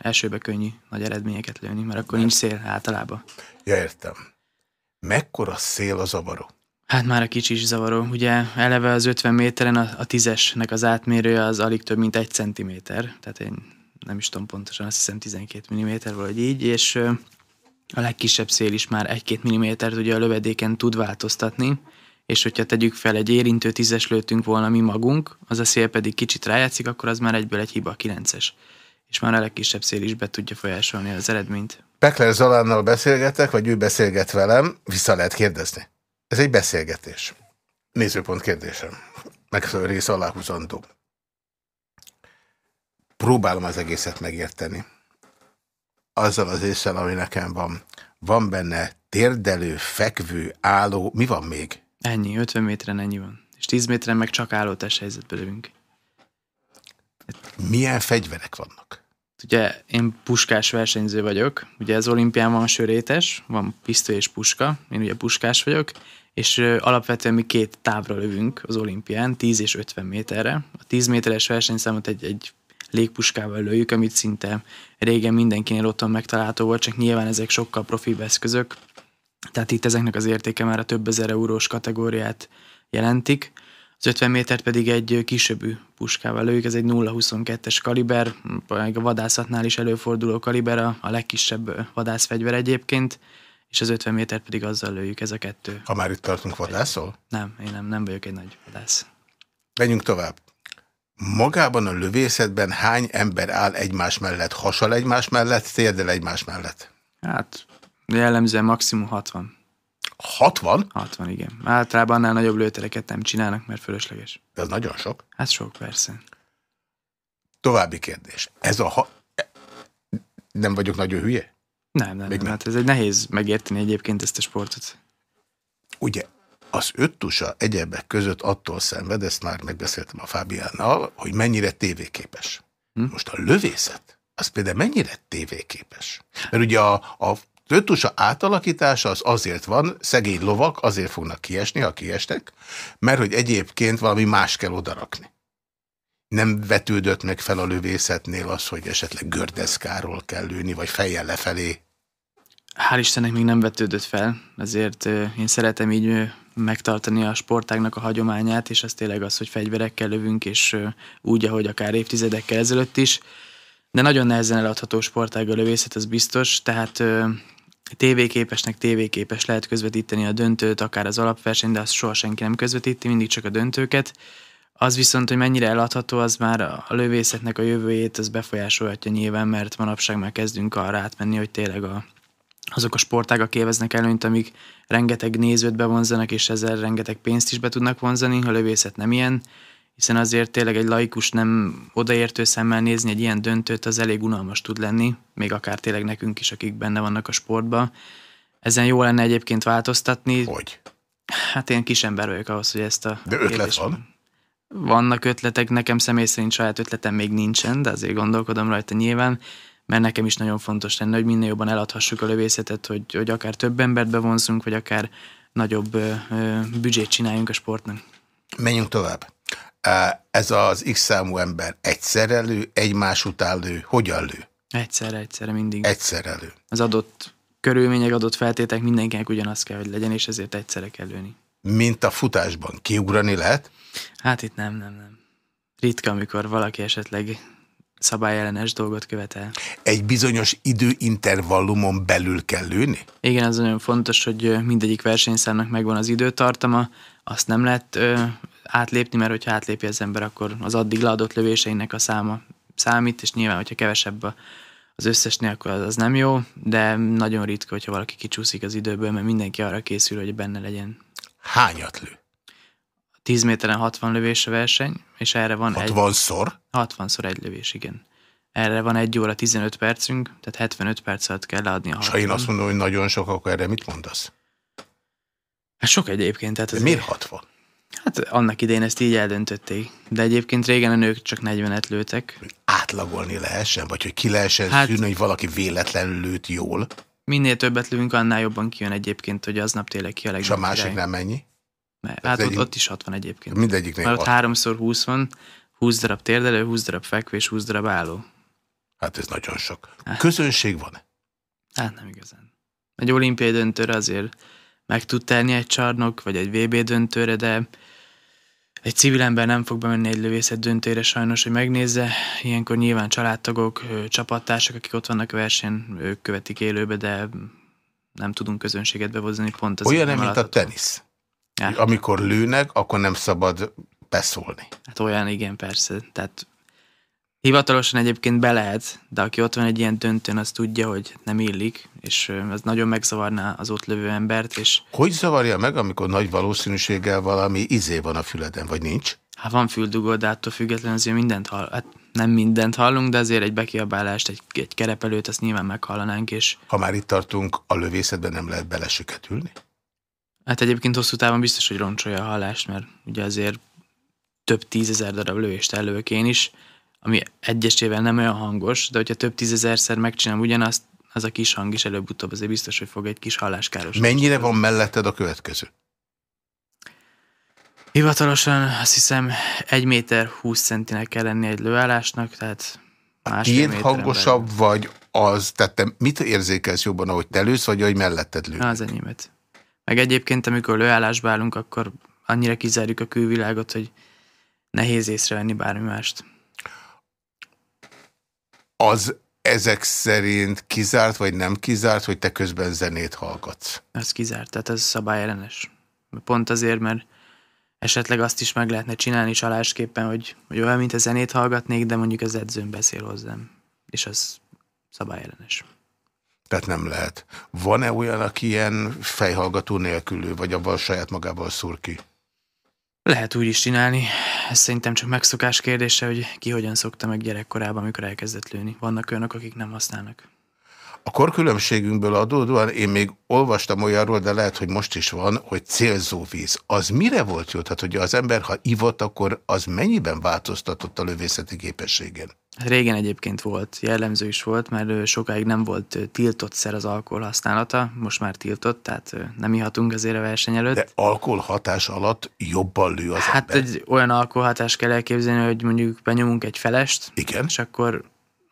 elsőbe könnyű nagy eredményeket lőni, mert akkor nincs szél általában. Ja, értem. Mekkora szél a zavaró? Hát már a kicsi is zavaró. Ugye eleve az 50 méteren a, a tízesnek az átmérője az alig több, mint egy centiméter. Tehát én nem is tudom pontosan, azt hiszem 12 mm vagy így, és a legkisebb szél is már 1-2 mm ugye a lövedéken tud változtatni, és hogyha tegyük fel egy érintő tízes lőttünk volna mi magunk, az a szél pedig kicsit rájátszik, akkor az már egyből egy hiba, 9-es. És már a legkisebb szél is be tudja folyásolni az eredményt. Pekler Zalánnal beszélgetek, vagy ő beszélget velem, vissza lehet kérdezni. Ez egy beszélgetés. Nézőpont kérdésem. Megfelelő rész aláhúzandó. Próbálom az egészet megérteni. Azzal az észre, ami nekem van. Van benne térdelő, fekvő, álló, mi van még? Ennyi, 50 méteren ennyi van. És 10 méteren meg csak álló helyzetbe lövünk. Milyen fegyverek vannak? Ugye én puskás versenyző vagyok, ugye az olimpián van sörétes, van pisztoly és puska, én ugye puskás vagyok, és alapvetően mi két távra lövünk az olimpián, 10 és 50 méterre. A 10 méteres versenyszámot egy, egy légpuskával lőjük, amit szinte régen mindenkinél otthon megtalálható volt, csak nyilván ezek sokkal profibb eszközök, tehát itt ezeknek az értéke már a több ezer eurós kategóriát jelentik. Az 50 métert pedig egy kisebű puskával lőjük, ez egy 0,22-es kaliber, a vadászatnál is előforduló kaliber, a, a legkisebb vadászfegyver egyébként, és az 50 métert pedig azzal lőjük, ez a kettő. Ha már itt tartunk, vadászol? Nem, én nem, nem vagyok egy nagy vadász. Menjünk tovább. Magában a lövészetben hány ember áll egymás mellett, hasal egymás mellett, térdel egymás mellett? Hát jellemzően maximum 60. 60? 60, igen. Általában annál nagyobb lőtereket nem csinálnak, mert fölösleges. De az nagyon sok. Hát sok, persze. További kérdés. Ez a... Ha... Nem vagyok nagyon hülye? Nem, nem, nem. Hát ez egy nehéz megérteni egyébként ezt a sportot. Ugye, az öttusa egyebek között attól szenved, ezt már megbeszéltem a Fábiánnal, hogy mennyire tévéképes. Hm? Most a lövészet, az például mennyire tévéképes? Mert ugye a, a öttusa átalakítása az azért van, szegény lovak azért fognak kiesni, ha kiestek, mert hogy egyébként valami más kell odarakni. Nem vetődött meg fel a lövészetnél az, hogy esetleg gördeszkáról kell lőni, vagy fejjel lefelé Hál' Istennek még nem vetődött fel, ezért én szeretem így megtartani a sportágnak a hagyományát, és az tényleg az, hogy fegyverekkel lövünk, és úgy, ahogy akár évtizedekkel ezelőtt is. De nagyon nehezen eladható sportág a lövészet, az biztos, tehát tévéképesnek tévéképes lehet közvetíteni a döntőt, akár az alapverseny, de azt soha senki nem közvetíti, mindig csak a döntőket. Az viszont, hogy mennyire eladható, az már a lövészetnek a jövőjét, az befolyásolhatja nyilván, mert manapság már kezdünk arra átmenni, hogy tényleg a, azok a sportágak éveznek előnyt, amik rengeteg nézőt bevonzanak, és ezzel rengeteg pénzt is be tudnak vonzani, a lövészet nem ilyen, hiszen azért tényleg egy laikus nem odaértő szemmel nézni egy ilyen döntőt, az elég unalmas tud lenni, még akár tényleg nekünk is, akik benne vannak a sportban. Ezen jó lenne egyébként változtatni. Hogy? Hát én kis ember vagyok ahhoz, hogy ezt a... De ötlet van? Vannak ötletek, nekem személy szerint saját ötletem még nincsen, de azért gondolkodom rajta nyilván mert nekem is nagyon fontos lenne, hogy minél jobban eladhassuk a lövészetet, hogy, hogy akár több embert bevonzunk, vagy akár nagyobb ö, ö, büdzsét csináljunk a sportnak. Menjünk tovább. Ez az X számú ember egyszerre lő, egymás után lő, hogyan lő? Egyszerre, egyszerre mindig. Egyszerre lő. Az adott körülmények, adott feltétek mindenkinek ugyanaz kell, hogy legyen, és ezért egyszerre kell lőni. Mint a futásban. Kiugrani lehet? Hát itt nem, nem, nem. Ritka, amikor valaki esetleg szabályellenes dolgot követel. Egy bizonyos időintervallumon belül kell lőni? Igen, az nagyon fontos, hogy mindegyik versenyszámnak megvan az időtartama, azt nem lehet ö, átlépni, mert hogyha átlépi az ember, akkor az addig leadott lövéseinek a száma számít, és nyilván, hogyha kevesebb a, az összesnél, akkor az, az nem jó, de nagyon ritka, hogyha valaki kicsúszik az időből, mert mindenki arra készül, hogy benne legyen. Hányat lő? 10 méteren 60 lövés a verseny, és erre van 60 egy... szor? 60-szor egy lövés, igen. Erre van egy óra 15 percünk, tehát 75 perc alatt kell leadni a 60. ha én azt mondom, hogy nagyon sok, akkor erre mit mondasz? Hát sok egyébként. Tehát De miért 60? Hát annak idején ezt így eldöntötték. De egyébként régen a nők csak 40-et lőtek. Átlagolni lehessen, vagy hogy ki lehessen hát, szűrni, hogy valaki véletlenül lőtt jól? Minél többet lövünk, annál jobban kijön egyébként, hogy aznap tényleg ki a legjobb. És a másik nem mennyi? Mert, hát ott, ott is 60 egyébként. Mindegyiknél Mert ott 3 20 van, 20 darab térdelő, 20 darab fekvés, 20 darab álló. Hát ez nagyon sok. Hát. Közönség van-e? Hát nem igazán. Egy olimpiai döntőre azért meg tud tenni egy csarnok, vagy egy VB döntőre, de egy civil ember nem fog bemenni egy lövészet döntőre sajnos, hogy megnézze. Ilyenkor nyilván családtagok, csapattársak, akik ott vannak a versenyen, ők követik élőbe, de nem tudunk közönséget bevozni pont az. Olyan, mint a tenisz. Ja. Amikor lőnek, akkor nem szabad beszólni. Hát olyan, igen, persze. Tehát hivatalosan egyébként be lehet, de aki ott van egy ilyen döntőn, az tudja, hogy nem illik, és ez nagyon megzavarná az ott lövő embert. És... Hogy zavarja meg, amikor nagy valószínűséggel valami izé van a füleden, vagy nincs? Hát van füldugó, de attól függetlenül azért mindent hall. Hát nem mindent hallunk, de azért egy bekiabálást, egy, egy kerepelőt, azt nyilván meghallanánk. És... Ha már itt tartunk, a lövészetben nem lehet belesüketülni? Hát egyébként hosszú távon biztos, hogy roncsolja a hallást, mert ugye azért több tízezer darab lövést ellövök én is, ami egyesével nem olyan hangos, de hogyha több tízezerszer megcsinálom ugyanazt, az a kis hang is előbb-utóbb azért biztos, hogy fog egy kis halláskáros. Mennyire van melletted a következő? Hivatalosan azt hiszem 1 méter 20 centinek kell lenni egy lőállásnak, tehát tiéd hangosabb belül. vagy az, tehát te mit érzékelsz jobban, ahogy te lősz, vagy ahogy melletted lő? Az enyémet. Meg egyébként, amikor lőállásba állunk, akkor annyira kizárjuk a külvilágot, hogy nehéz észrevenni bármi mást. Az ezek szerint kizárt, vagy nem kizárt, hogy te közben zenét hallgatsz? Ez kizárt, tehát ez szabályellenes. Pont azért, mert esetleg azt is meg lehetne csinálni csalásképpen, hogy, hogy olyan, mint a zenét hallgatnék, de mondjuk az edzőn beszél hozzám. És az szabályellenes. Tehát nem lehet. Van-e olyan, aki ilyen fejhallgató nélkülő, vagy abban saját magával szúr ki? Lehet úgy is csinálni. Ez szerintem csak megszokás kérdése, hogy ki hogyan szokta meg gyerekkorában, amikor elkezdett lőni. Vannak olyanok, akik nem használnak. A korkülönbségünkből adódóan én még olvastam olyanról, de lehet, hogy most is van, hogy célzóvíz. Az mire volt jó? Tehát, hogy az ember, ha ivott, akkor az mennyiben változtatott a lövészeti képességen? Hát régen egyébként volt, jellemző is volt, mert sokáig nem volt tiltott szer az alkohol használata, most már tiltott, tehát nem ihatunk azért a verseny előtt. De alkoholhatás alatt jobban lő az Hát ember. egy olyan alkoholhatás kell elképzelni, hogy mondjuk benyomunk egy felest, Igen. és akkor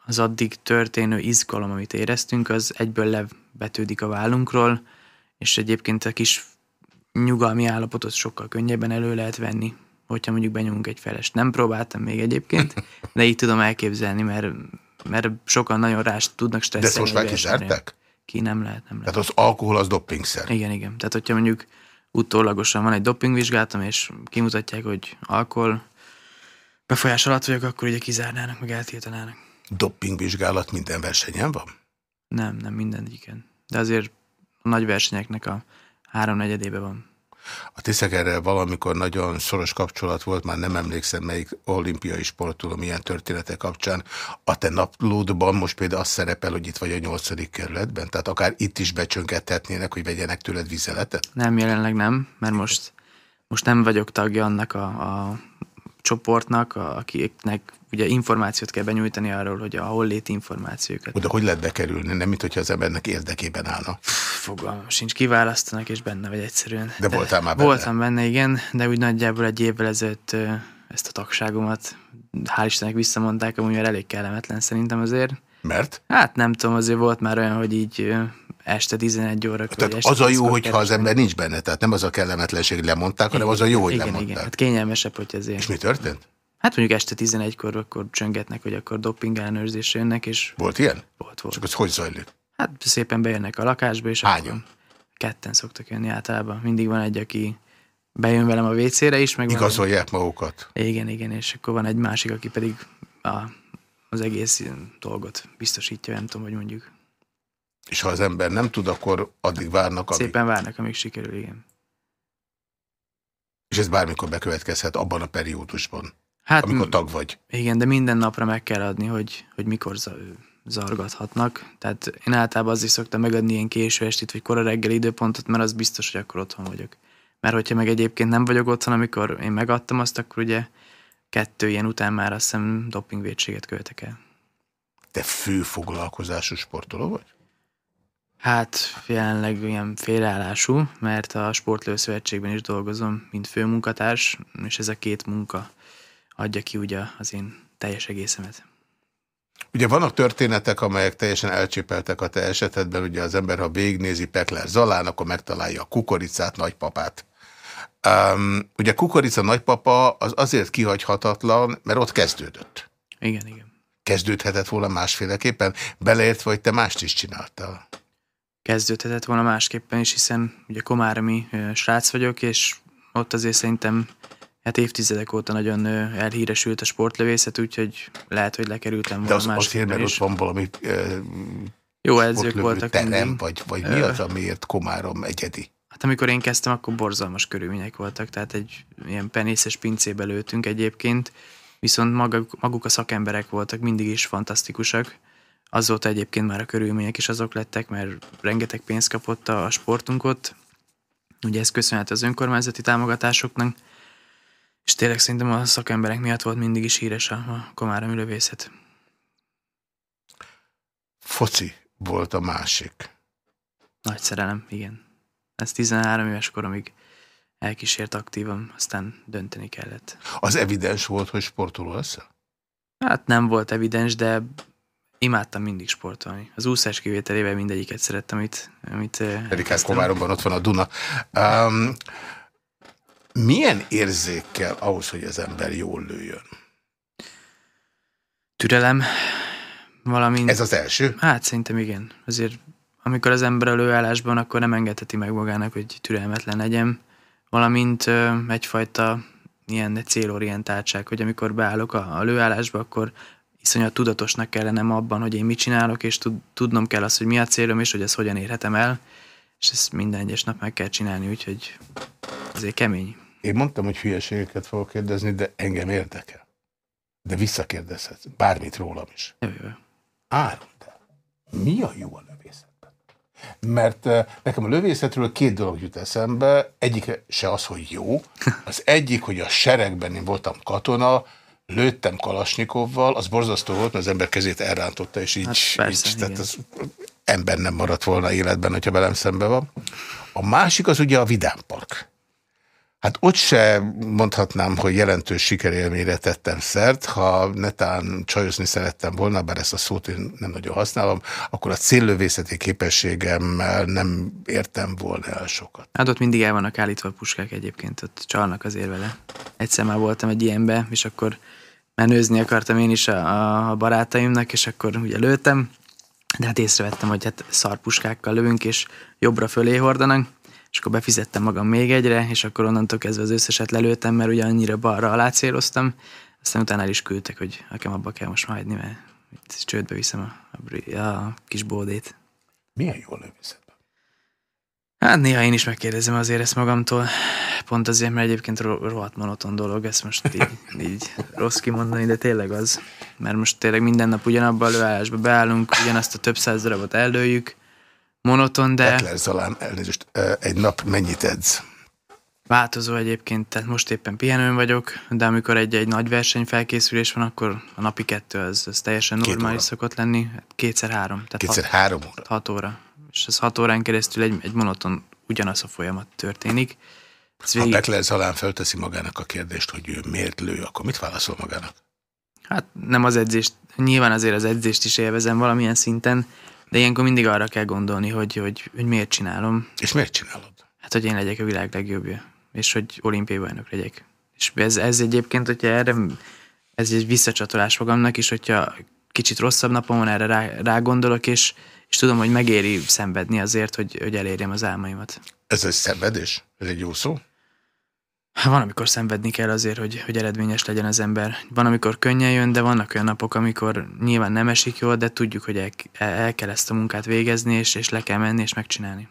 az addig történő izgalom, amit éreztünk, az egyből lebetődik a vállunkról, és egyébként a kis nyugalmi állapotot sokkal könnyebben elő lehet venni, hogyha mondjuk benyomunk egy felest. Nem próbáltam még egyébként, de így tudom elképzelni, mert, mert sokan nagyon rá tudnak stresszelni. De ezt most már kizárták? Ki nem lehet, nem lehet. Tehát az alkohol az doppingszer? Igen, igen. Tehát hogyha mondjuk utólagosan van egy dopingvizsgálatom, és kimutatják, hogy alkohol befolyás alatt vagyok, akkor ugye kizárnának, meg eltiltanának. Dopingvizsgálat minden versenyen van? Nem, nem minden igen. De azért a nagy versenyeknek a háromnegyedébe van. A Tiszegerrel valamikor nagyon szoros kapcsolat volt, már nem emlékszem melyik olimpiai sportoló milyen története kapcsán. A te naplódban most például az szerepel, hogy itt vagy a nyolcadik kerületben, tehát akár itt is becsöngethetnének, hogy vegyenek tőled vizeletet? Nem, jelenleg nem, mert most, most nem vagyok tagja annak a, a csoportnak, akiknek ugye információt kell benyújtani arról, hogy a holléti információkat. De hogy lehet bekerülni? Nem, mint hogyha az embernek érdekében állna. Fogalmam sincs, kiválasztanak, és benne vagy egyszerűen. De, de voltál már benne? Voltam benne, igen, de úgy nagyjából egy évvel ezelőtt ezt a tagságomat, hál' Istennek visszamondták, amúgy elég kellemetlen szerintem azért. Mert? Hát nem tudom, azért volt már olyan, hogy így este 11 óra. Tehát az a jó, hogyha az ember nincs benne, tehát nem az a kellemetlenség, hogy lemondták, hanem az a jó, hogy igen, lemondták. Igen, hát kényelmesebb, hogy ezért. És mi történt? Hát mondjuk este 11-kor akkor csöngetnek, hogy akkor doping ellenőrzésre jönnek, és... Volt ilyen? Volt, volt. Csak az hogy zajlik? Hát szépen bejönnek a lakásba, és Hányan? Ketten szoktak jönni általában. Mindig van egy, aki bejön velem a WC-re is. Meg Igazolják magukat. Igen, igen, és akkor van egy másik, aki pedig a, az egész dolgot biztosítja, nem tudom, hogy mondjuk. És ha az ember nem tud, akkor addig várnak, amíg... Szépen várnak, amíg sikerül, igen. És ez bármikor bekövetkezhet abban a periódusban, hát, amikor tag vagy. Igen, de minden napra meg kell adni, hogy, hogy mikor zargathatnak. Tehát én általában azért szoktam megadni ilyen késő estit, vagy kora reggel időpontot, mert az biztos, hogy akkor otthon vagyok. Mert hogyha meg egyébként nem vagyok otthon, amikor én megadtam azt, akkor ugye kettő ilyen után már azt hiszem dopingvédséget követek el. Te fő foglalkozású sportoló vagy? Hát jelenleg ilyen félállású, mert a Sportlőszövetségben is dolgozom, mint főmunkatárs, és ez a két munka adja ki ugye az én teljes egészemet. Ugye vannak történetek, amelyek teljesen elcsépeltek a te esetedben, ugye az ember, ha végignézi Pekler Zalán, akkor megtalálja a kukoricát, nagypapát. Um, ugye kukorica nagypapa az azért kihagyhatatlan, mert ott kezdődött. Igen, igen. Kezdődhetett volna másféleképpen, beleértve, hogy te mást is csináltál. Kezdődhetett volna másképpen is, hiszen ugye komáromi srác vagyok, és ott azért szerintem hát évtizedek óta nagyon elhíresült a sportlövészet, úgyhogy lehet, hogy lekerültem volna De az azért, mert ott van valami jó edzők voltak. Terem, vagy, vagy mi az, amiért Komárom egyedi? Hát amikor én kezdtem, akkor borzalmas körülmények voltak, tehát egy ilyen penészes pincébe lőttünk egyébként, viszont maguk, maguk a szakemberek voltak mindig is fantasztikusak. Azóta egyébként már a körülmények is azok lettek, mert rengeteg pénzt kapott a sportunk ott, ugye ez köszönhet az önkormányzati támogatásoknak, és tényleg szerintem a szakemberek miatt volt mindig is híres a komáromi lövészet. Foci volt a másik. Nagy szerelem, igen. Ez 13 éves koromig elkísért aktívan, aztán dönteni kellett. Az evidens volt, hogy sportoló leszel? Hát nem volt evidens, de imádtam mindig sportolni. Az úszás kivételével mindegyiket szerettem, amit... amit eh, Pedig hát Komáromban ott van a Duna. Um, milyen érzékkel ahhoz, hogy az ember jól lőjön? Türelem, valamint... Ez az első? Hát szerintem igen. Azért amikor az ember a lőállásban, akkor nem engedheti meg magának, hogy türelmetlen legyen, valamint ö, egyfajta ilyen célorientáltság, hogy amikor beállok a, a lőállásba, akkor iszonyat tudatosnak kellene abban, hogy én mit csinálok, és tud, tudnom kell azt, hogy mi a célom, és hogy ezt hogyan érhetem el, és ezt minden egyes nap meg kell csinálni, úgyhogy azért kemény. Én mondtam, hogy hülyeségeket fogok kérdezni, de engem érdekel. De visszakérdezhetsz, bármit rólam is. Áron, de mi a jó a lövészetben? Mert uh, nekem a lövészetről két dolog jut eszembe. Egyik se az, hogy jó. Az egyik, hogy a seregben én voltam katona, lőttem Kalasnyikovval, az borzasztó volt, mert az ember kezét elrántotta, és így, hát persze, így tehát az ember nem maradt volna életben, hogyha velem szembe van. A másik az ugye a Vidám Park. Hát ott se mondhatnám, hogy jelentős sikerélményre tettem szert, ha netán csajozni szerettem volna, bár ezt a szót én nem nagyon használom, akkor a céllövészeti képességemmel nem értem volna el sokat. Hát ott mindig el vannak állítva a puskák egyébként, ott csalnak azért vele. Egyszer már voltam egy ilyenbe, és akkor menőzni akartam én is a, a barátaimnak, és akkor ugye lőttem, de hát észrevettem, hogy hát szarpuskákkal lövünk, és jobbra fölé hordanak, és akkor befizettem magam még egyre, és akkor onnantól kezdve az összeset lelőttem, mert ugye annyira balra alá céloztam, aztán utána el is küldtek, hogy nekem abba kell most hagyni, mert itt csődbe viszem a, a, a kis bódét. Milyen jól lövészetben? Hát néha én is megkérdezem azért ezt magamtól, pont azért, mert egyébként rohadt monoton dolog, ezt most így, így rossz kimondani, de tényleg az. Mert most tényleg minden nap ugyanabban a lőállásba beállunk, ugyanazt a több száz darabot ellőjük, monoton, de... Petler Zalán, elnézést, egy nap mennyit edz? Változó egyébként, tehát most éppen pihenőn vagyok, de amikor egy-egy nagy verseny felkészülés van, akkor a napi kettő az, az teljesen normális szokott lenni. Kétszer-három. Kétszer-három óra? Hat óra. És ez hat órán keresztül egy, egy monoton ugyanaz a folyamat történik. Ez végig... Ha Petler Zalán felteszi magának a kérdést, hogy ő miért lő, akkor mit válaszol magának? Hát nem az edzést, nyilván azért az edzést is élvezem valamilyen szinten, de ilyenkor mindig arra kell gondolni, hogy, hogy, hogy miért csinálom. És miért csinálod? Hát, hogy én legyek a világ legjobbja, és hogy olimpiai bajnok legyek. És ez, ez egyébként, hogyha erre, ez egy visszacsatolás magamnak is, hogyha kicsit rosszabb napon van, erre rá, rá gondolok, és, és tudom, hogy megéri szenvedni azért, hogy, hogy elérjem az álmaimat. Ez egy szenvedés? Ez egy jó szó? Van, amikor szenvedni kell azért, hogy, hogy eredményes legyen az ember. Van, amikor könnyen jön, de vannak olyan napok, amikor nyilván nem esik jól, de tudjuk, hogy el, el kell ezt a munkát végezni, és, és le kell menni, és megcsinálni.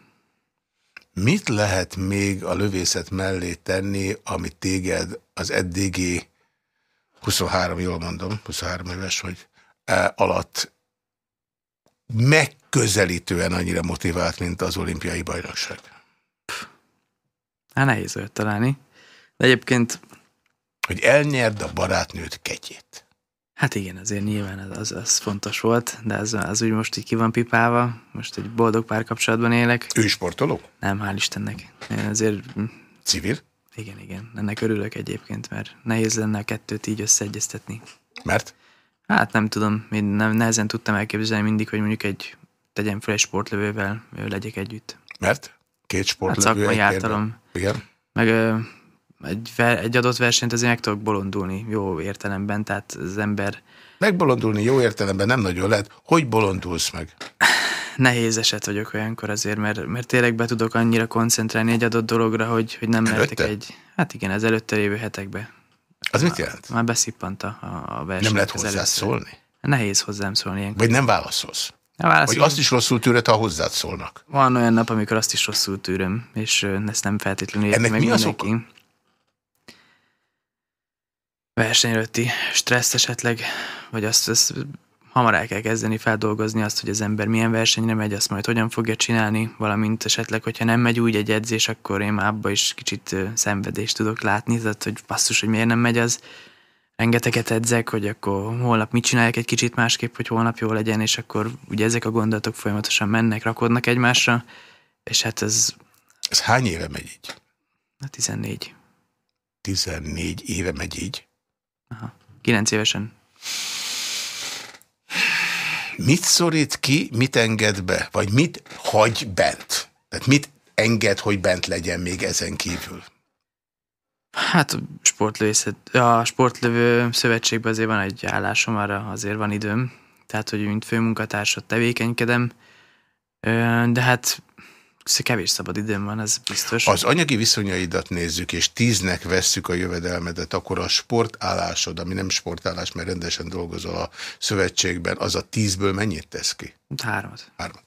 Mit lehet még a lövészet mellé tenni, amit téged az eddigi 23, jól mondom, 23 éves vagy, e, alatt megközelítően annyira motivált, mint az olimpiai bajnokság? Hát nehéz olyat találni. De egyébként... Hogy elnyerd a barátnőt ketyét. Hát igen, azért nyilván az, az, az fontos volt, de az, az úgy most így ki van pipálva, most egy boldog párkapcsolatban élek. Ő sportoló? Nem, hál' Istennek. Én azért... Civil? Igen, igen. Ennek örülök egyébként, mert nehéz lenne a kettőt így összeegyeztetni. Mert? Hát nem tudom, én nem, nehezen tudtam elképzelni mindig, hogy mondjuk egy tegyem fel egy sportlövővel legyek együtt. Mert? Két sportlövő? Hát szakmai általom. Igen. Meg egy, ver, egy adott versenyt azért meg tudok bolondulni jó értelemben, tehát az ember... Megbolondulni jó értelemben nem nagyon lehet. Hogy bolondulsz meg? Nehéz eset vagyok olyankor azért, mert, mert tényleg be tudok annyira koncentrálni egy adott dologra, hogy, hogy nem lehetek egy... Hát igen, az előtte lévő hetekbe. Az mit jelent? Már beszippant a, a verseny. Nem lehet hozzá szólni? Nehéz hozzám szólni ilyenkor. Vagy nem válaszolsz? Vagy azt is rosszul tűröd, ha hozzád szólnak? Van olyan nap, amikor azt is rosszul tűröm, és ezt nem feltétlenül Ennek meg mi az oka? Verseny előtti stressz esetleg, vagy azt, azt hamar el kell kezdeni feldolgozni azt, hogy az ember milyen versenyre megy, azt majd hogyan fogja csinálni, valamint esetleg, hogyha nem megy úgy egy edzés, akkor én már abba is kicsit szenvedést tudok látni, tehát hogy basszus, hogy miért nem megy az. Rengeteget edzek, hogy akkor holnap mit csináljak egy kicsit másképp, hogy holnap jó legyen, és akkor ugye ezek a gondolatok folyamatosan mennek, rakodnak egymásra, és hát ez Ez hány éve megy így? a 14, 14 éve megy így. 9 évesen. Mit szorít ki, mit enged be? Vagy mit hagy bent? Tehát mit enged, hogy bent legyen még ezen kívül? Hát a sportlövészet, a sportlövő szövetségben azért van egy állásom, arra azért van időm, tehát hogy mint főmunkatársat tevékenykedem, de hát kevés szabad időm van, ez biztos. Az anyagi viszonyaidat nézzük, és tíznek vesszük a jövedelmedet, akkor a sportállásod, ami nem sportállás, mert rendesen dolgozol a szövetségben, az a tízből mennyit tesz ki? Hármat. Hármat.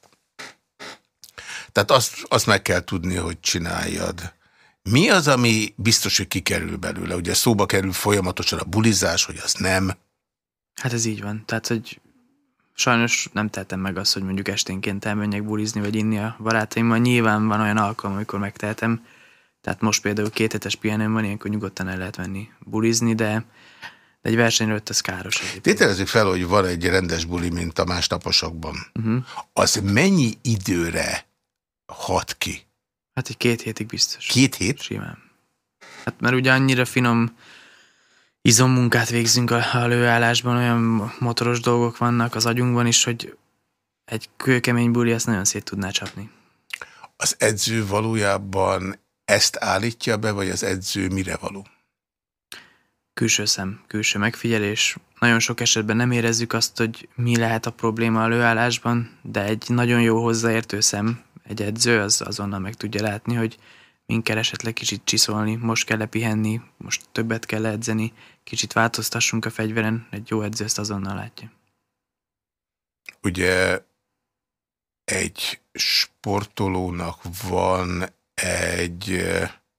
Tehát azt, azt meg kell tudni, hogy csináljad. Mi az, ami biztos, hogy kikerül belőle? Ugye szóba kerül folyamatosan a bulizás, hogy az nem. Hát ez így van. Tehát, hogy sajnos nem tehetem meg azt, hogy mondjuk esténként elmenjek bulizni, vagy inni a barátaimmal. Nyilván van olyan alkalom, amikor megtehetem. Tehát most például két hetes pihenőm van, ilyenkor nyugodtan el lehet menni bulizni, de, de egy verseny előtt ez káros. egyébként. Tételezzük fel, hogy van egy rendes buli, mint a másnaposokban. Uh-huh. Az mennyi időre hat ki? Hát egy két hétig biztos. Két hét? Simán. Hát mert ugye annyira finom izommunkát végzünk a, a lőállásban, olyan motoros dolgok vannak az agyunkban is, hogy egy kőkemény buli ezt nagyon szét tudná csapni. Az edző valójában ezt állítja be, vagy az edző mire való? Külső szem, külső megfigyelés. Nagyon sok esetben nem érezzük azt, hogy mi lehet a probléma a lőállásban, de egy nagyon jó hozzáértő szem, egy edző, az azonnal meg tudja látni, hogy min kell esetleg kicsit csiszolni, most kell pihenni, most többet kell edzeni, kicsit változtassunk a fegyveren, egy jó edző ezt azonnal látja. Ugye egy sportolónak van egy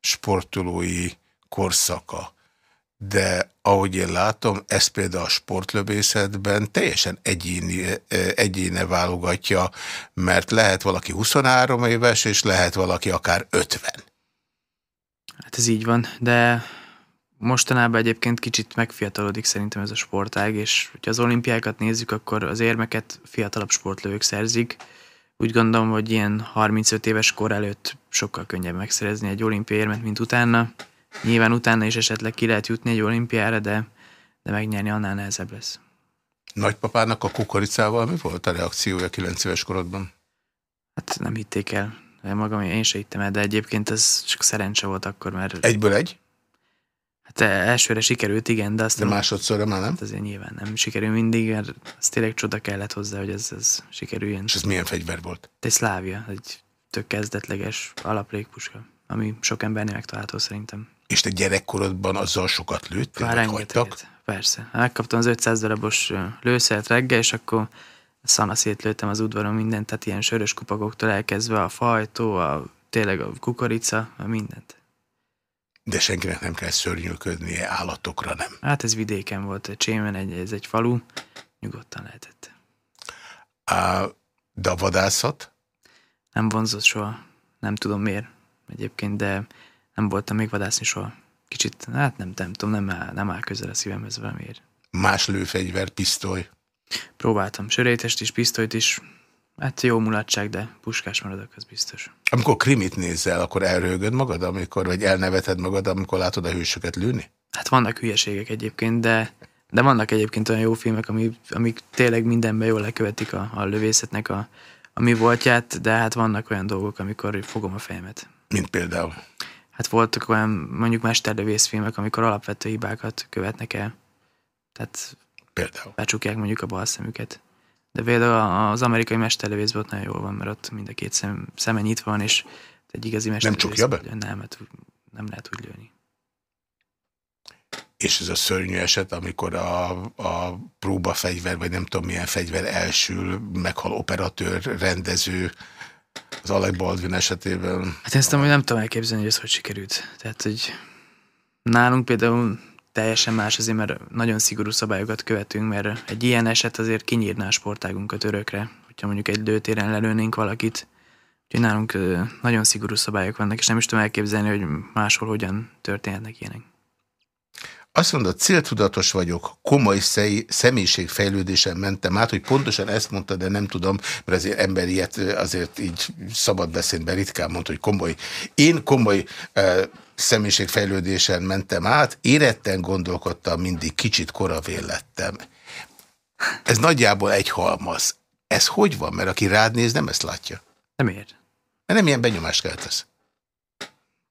sportolói korszaka, de ahogy én látom, ez például a sportlövészetben teljesen egyéni, egyéne válogatja, mert lehet valaki 23 éves, és lehet valaki akár 50. Hát ez így van, de mostanában egyébként kicsit megfiatalodik szerintem ez a sportág, és hogyha az olimpiákat nézzük, akkor az érmeket fiatalabb sportlők szerzik. Úgy gondolom, hogy ilyen 35 éves kor előtt sokkal könnyebb megszerezni egy olimpiai érmet, mint utána. Nyilván utána is esetleg ki lehet jutni egy olimpiára, de, de megnyerni annál nehezebb lesz. Nagypapának a kukoricával mi volt a reakciója 9 éves korodban? Hát nem hitték el. De magam én se hittem el, de egyébként ez csak szerencse volt akkor, mert Egyből egy, hát elsőre sikerült, igen, de aztán de másodszorra már nem? hát azért nyilván nem sikerül mindig, mert az tényleg csoda kellett hozzá, hogy ez, ez sikerüljön. És ez milyen fegyver volt? Egy szlávia, egy tök kezdetleges alaplékpuska, ami sok embernél megtalálható szerintem. És te gyerekkorodban azzal sokat lőttél, vagy hagytak? Persze. Megkaptam az 500 darabos lőszert reggel, és akkor szana szétlőttem az udvaron mindent, tehát ilyen sörös kupakoktól elkezdve a fajtó, a, tényleg a kukorica, a mindent. De senkinek nem kell szörnyűködnie, állatokra nem. Hát ez vidéken volt, Csémen, egy, ez egy falu, nyugodtan lehetett. Á, de a vadászat? Nem vonzott soha, nem tudom miért egyébként, de nem voltam még vadászni soha. Kicsit, hát nem, nem tudom, nem áll, nem áll közel a szívemhez valamiért. Más lőfegyver, pisztoly. Próbáltam sörétest is, pisztolyt is, hát jó mulatság, de puskás maradok, az biztos. Amikor krimit nézel, akkor elrögöd magad, amikor, vagy elneveted magad, amikor látod a hősöket lőni? Hát vannak hülyeségek egyébként, de, De vannak egyébként olyan jó filmek, amik, amik tényleg mindenben jól lekövetik a, a lövészetnek a, a mi voltját, de hát vannak olyan dolgok, amikor fogom a fejemet. Mint például? Hát voltak olyan mondjuk mesterlövész filmek, amikor alapvető hibákat követnek el. Tehát például. becsukják mondjuk a bal szemüket. De például az amerikai mesterlövész volt nagyon jól van, mert ott mind a két szem, szeme nyitva van, és egy igazi mesterlövész. Nem csukja be? Nem, hát nem lehet úgy lőni. És ez a szörnyű eset, amikor a, a próbafegyver, vagy nem tudom milyen fegyver elsül, meghal operatőr, rendező, az Alec Baldwin esetében. Hát ezt amúgy nem tudom elképzelni, hogy ez hogy sikerült. Tehát, hogy nálunk például teljesen más azért, mert nagyon szigorú szabályokat követünk, mert egy ilyen eset azért kinyírná a sportágunkat örökre, hogyha mondjuk egy lőtéren lelőnénk valakit. Úgyhogy nálunk nagyon szigorú szabályok vannak, és nem is tudom elképzelni, hogy máshol hogyan történhetnek ilyenek. Azt mondod, céltudatos vagyok, komoly személyiségfejlődésen mentem át, hogy pontosan ezt mondta, de nem tudom, mert azért ember ilyet azért így szabad beszédben ritkán mondta, hogy komoly. Én komoly személyiségfejlődésen mentem át, éretten gondolkodtam, mindig kicsit koravél lettem. Ez nagyjából egy halmaz. Ez hogy van? Mert aki rád néz, nem ezt látja. Nem ér. Mert nem ilyen benyomást keltesz.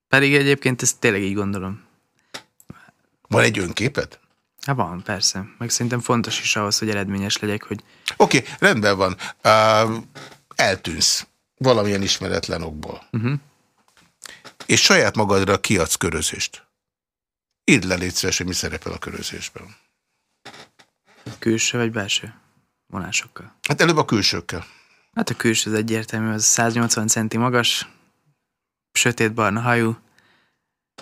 Pedig egyébként ezt tényleg így gondolom. Van egy önképed? Hát van, persze. Meg szerintem fontos is ahhoz, hogy eredményes legyek, hogy... Oké, okay, rendben van. Uh, eltűnsz valamilyen ismeretlen okból. Uh -huh. És saját magadra kiadsz körözést. Írd le, légy szíves, hogy mi szerepel a körözésben. Külső vagy belső vonásokkal? Hát előbb a külsőkkel. Hát a külső az egyértelmű, az 180 centi magas, sötét-barna hajú,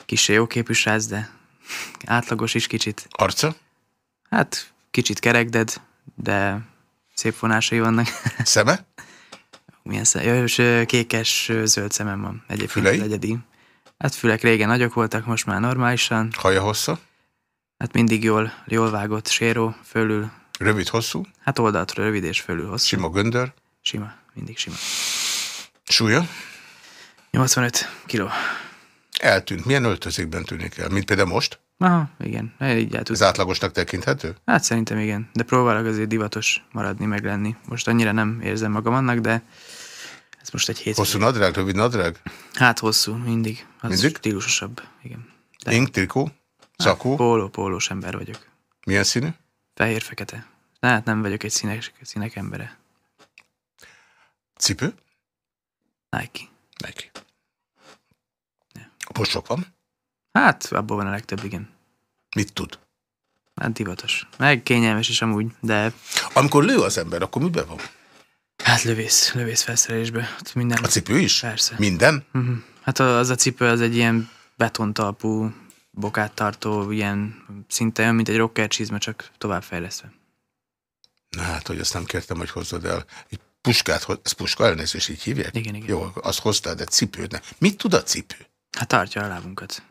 kisé jóképű srác, de Átlagos is kicsit. Arca? Hát kicsit kerekded, de szép vonásai vannak. Szeme? Milyen szeme? És kékes, zöld szemem van. Egyébként Fülei? egyedi. Hát fülek régen nagyok voltak, most már normálisan. Haja hossza? Hát mindig jól, jól vágott, séró, fölül. Rövid, hosszú? Hát oldaltra rövid és fölül hosszú. Sima göndör? Sima, mindig sima. Súlya? 85 kiló. Eltűnt. Milyen öltözékben tűnik el? Mint például most? Aha, igen. Így el Ez átlagosnak tekinthető? Hát szerintem igen. De próbálok azért divatos maradni, meg lenni. Most annyira nem érzem magam annak, de ez most egy hét. Hosszú nadrág, rövid nadrág? Hát hosszú, mindig. Az mindig? stílusosabb, igen. De... Ink, trikó? Szakó? Hát, póló, pólós ember vagyok. Milyen színű? Fehér-fekete. Hát nem vagyok egy színek, színek embere. Cipő? Nike. Nike. Most sok van? Hát, abból van a legtöbb, igen. Mit tud? Hát divatos. Meg kényelmes is amúgy, de... Amikor lő az ember, akkor miben van? Hát lövész, felszerelésbe. Ott minden. A cipő is? Persze. Minden? Uh-huh. Hát az a cipő az egy ilyen betontalpú, bokát tartó, ilyen szinte olyan, mint egy rocker csizma, csak továbbfejlesztve. Na hát, hogy azt nem kértem, hogy hozzad el. Egy puskát, ez puska elnézés, így hívják? Igen, igen. Jó, azt hoztál, de cipőt Mit tud a cipő? Hát tartja a lábunkat.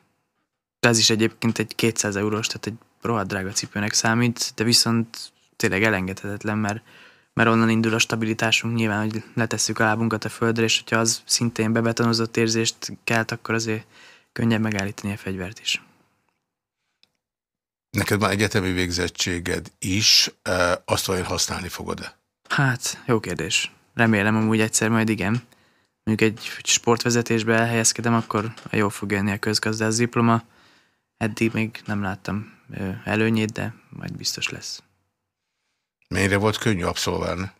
De ez is egyébként egy 200 eurós, tehát egy rohadt drága cipőnek számít, de viszont tényleg elengedhetetlen, mert, mert onnan indul a stabilitásunk nyilván, hogy letesszük a lábunkat a földre, és hogyha az szintén bebetonozott érzést kelt, akkor azért könnyebb megállítani a fegyvert is. Neked van egyetemi végzettséged is, azt vajon használni fogod-e? Hát, jó kérdés. Remélem amúgy egyszer majd igen mondjuk egy sportvezetésbe elhelyezkedem, akkor jó fog jönni a közgazdász diploma. Eddig még nem láttam előnyét, de majd biztos lesz. Mennyire volt könnyű abszolválni?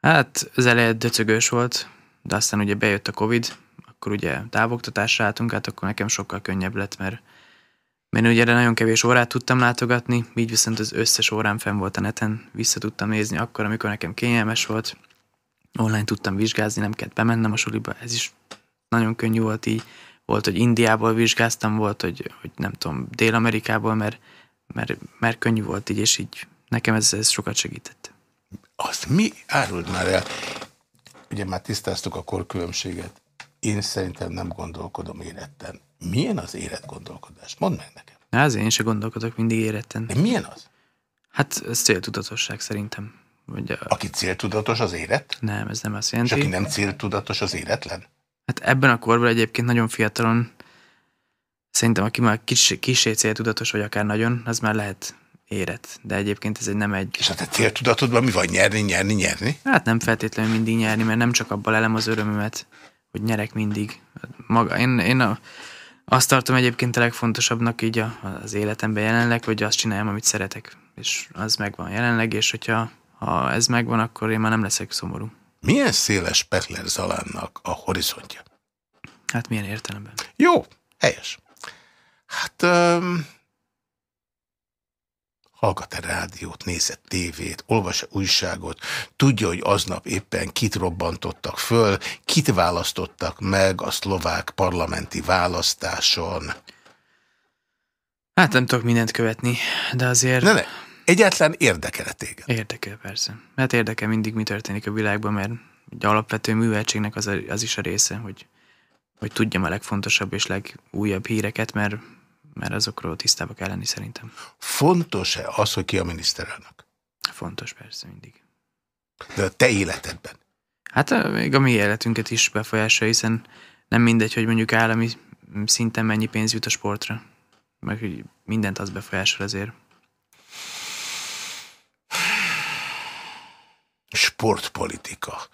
Hát az eleje döcögős volt, de aztán ugye bejött a Covid, akkor ugye távoktatásra álltunk, hát akkor nekem sokkal könnyebb lett, mert mert ugye nagyon kevés órát tudtam látogatni, így viszont az összes órám fenn volt a neten, vissza tudtam nézni akkor, amikor nekem kényelmes volt, online tudtam vizsgázni, nem kellett bemennem a suliba, ez is nagyon könnyű volt így. Volt, hogy Indiából vizsgáztam, volt, hogy, hogy nem tudom, Dél-Amerikából, mert, mert, mert könnyű volt így, és így nekem ez, ez sokat segített. Azt mi árult már el? Ugye már tisztáztuk a korkülönbséget. Én szerintem nem gondolkodom éretten. Milyen az életgondolkodás? Mondd meg nekem. Az én se gondolkodok mindig éretten. De milyen az? Hát ez céltudatosság szerintem. A... Aki céltudatos az élet? Nem, ez nem azt jelenti. És aki nem céltudatos az éretlen? Hát ebben a korban egyébként nagyon fiatalon, szerintem aki már kis, kisé céltudatos, vagy akár nagyon, az már lehet éret. De egyébként ez egy nem egy... És hát a céltudatodban mi van? Nyerni, nyerni, nyerni? Hát nem feltétlenül mindig nyerni, mert nem csak abban elem az örömömet, hogy nyerek mindig. Maga, én, én a, azt tartom egyébként a legfontosabbnak így a, az életemben jelenleg, hogy azt csináljam, amit szeretek. És az megvan jelenleg, és hogyha ha ez megvan, akkor én már nem leszek szomorú. Milyen széles Petler Zalánnak a horizontja? Hát milyen értelemben? Jó, helyes. Hát... Um hallgat-e rádiót, nézett tévét, olvas -e újságot, tudja, hogy aznap éppen kit robbantottak föl, kit választottak meg a szlovák parlamenti választáson. Hát nem tudok mindent követni, de azért... Ne, ne. Egyáltalán érdekel téged? Érdekel, persze. Hát érdekel mindig, mi történik a világban, mert egy alapvető műveltségnek az, a, az is a része, hogy, hogy tudjam a legfontosabb és legújabb híreket, mert mert azokról tisztába kell lenni szerintem. Fontos-e az, hogy ki a miniszterelnök? Fontos persze mindig. De a te életedben? Hát még a mi életünket is befolyásolja, hiszen nem mindegy, hogy mondjuk állami szinten mennyi pénz jut a sportra. Meg hogy mindent az befolyásol azért. Sportpolitika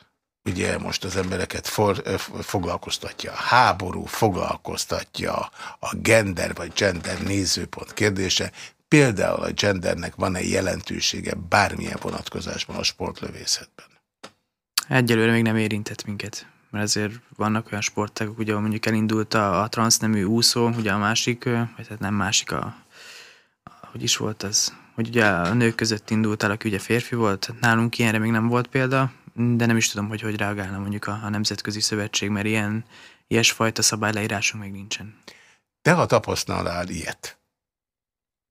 ugye most az embereket for, foglalkoztatja a háború, foglalkoztatja a gender vagy gender nézőpont kérdése. Például a gendernek van-e jelentősége bármilyen vonatkozásban a sportlövészetben? Egyelőre még nem érintett minket, mert azért vannak olyan sportágok, ugye mondjuk elindult a, a transznemű úszó, ugye a másik, vagy hát nem másik, a, a, hogy is volt az, hogy ugye a nők között indult el, aki ugye férfi volt, nálunk ilyenre még nem volt példa, de nem is tudom, hogy hogy reagálna mondjuk a, a Nemzetközi Szövetség, mert ilyen, ilyesfajta szabályleírásunk még nincsen. Te, ha tapasztalnál ilyet,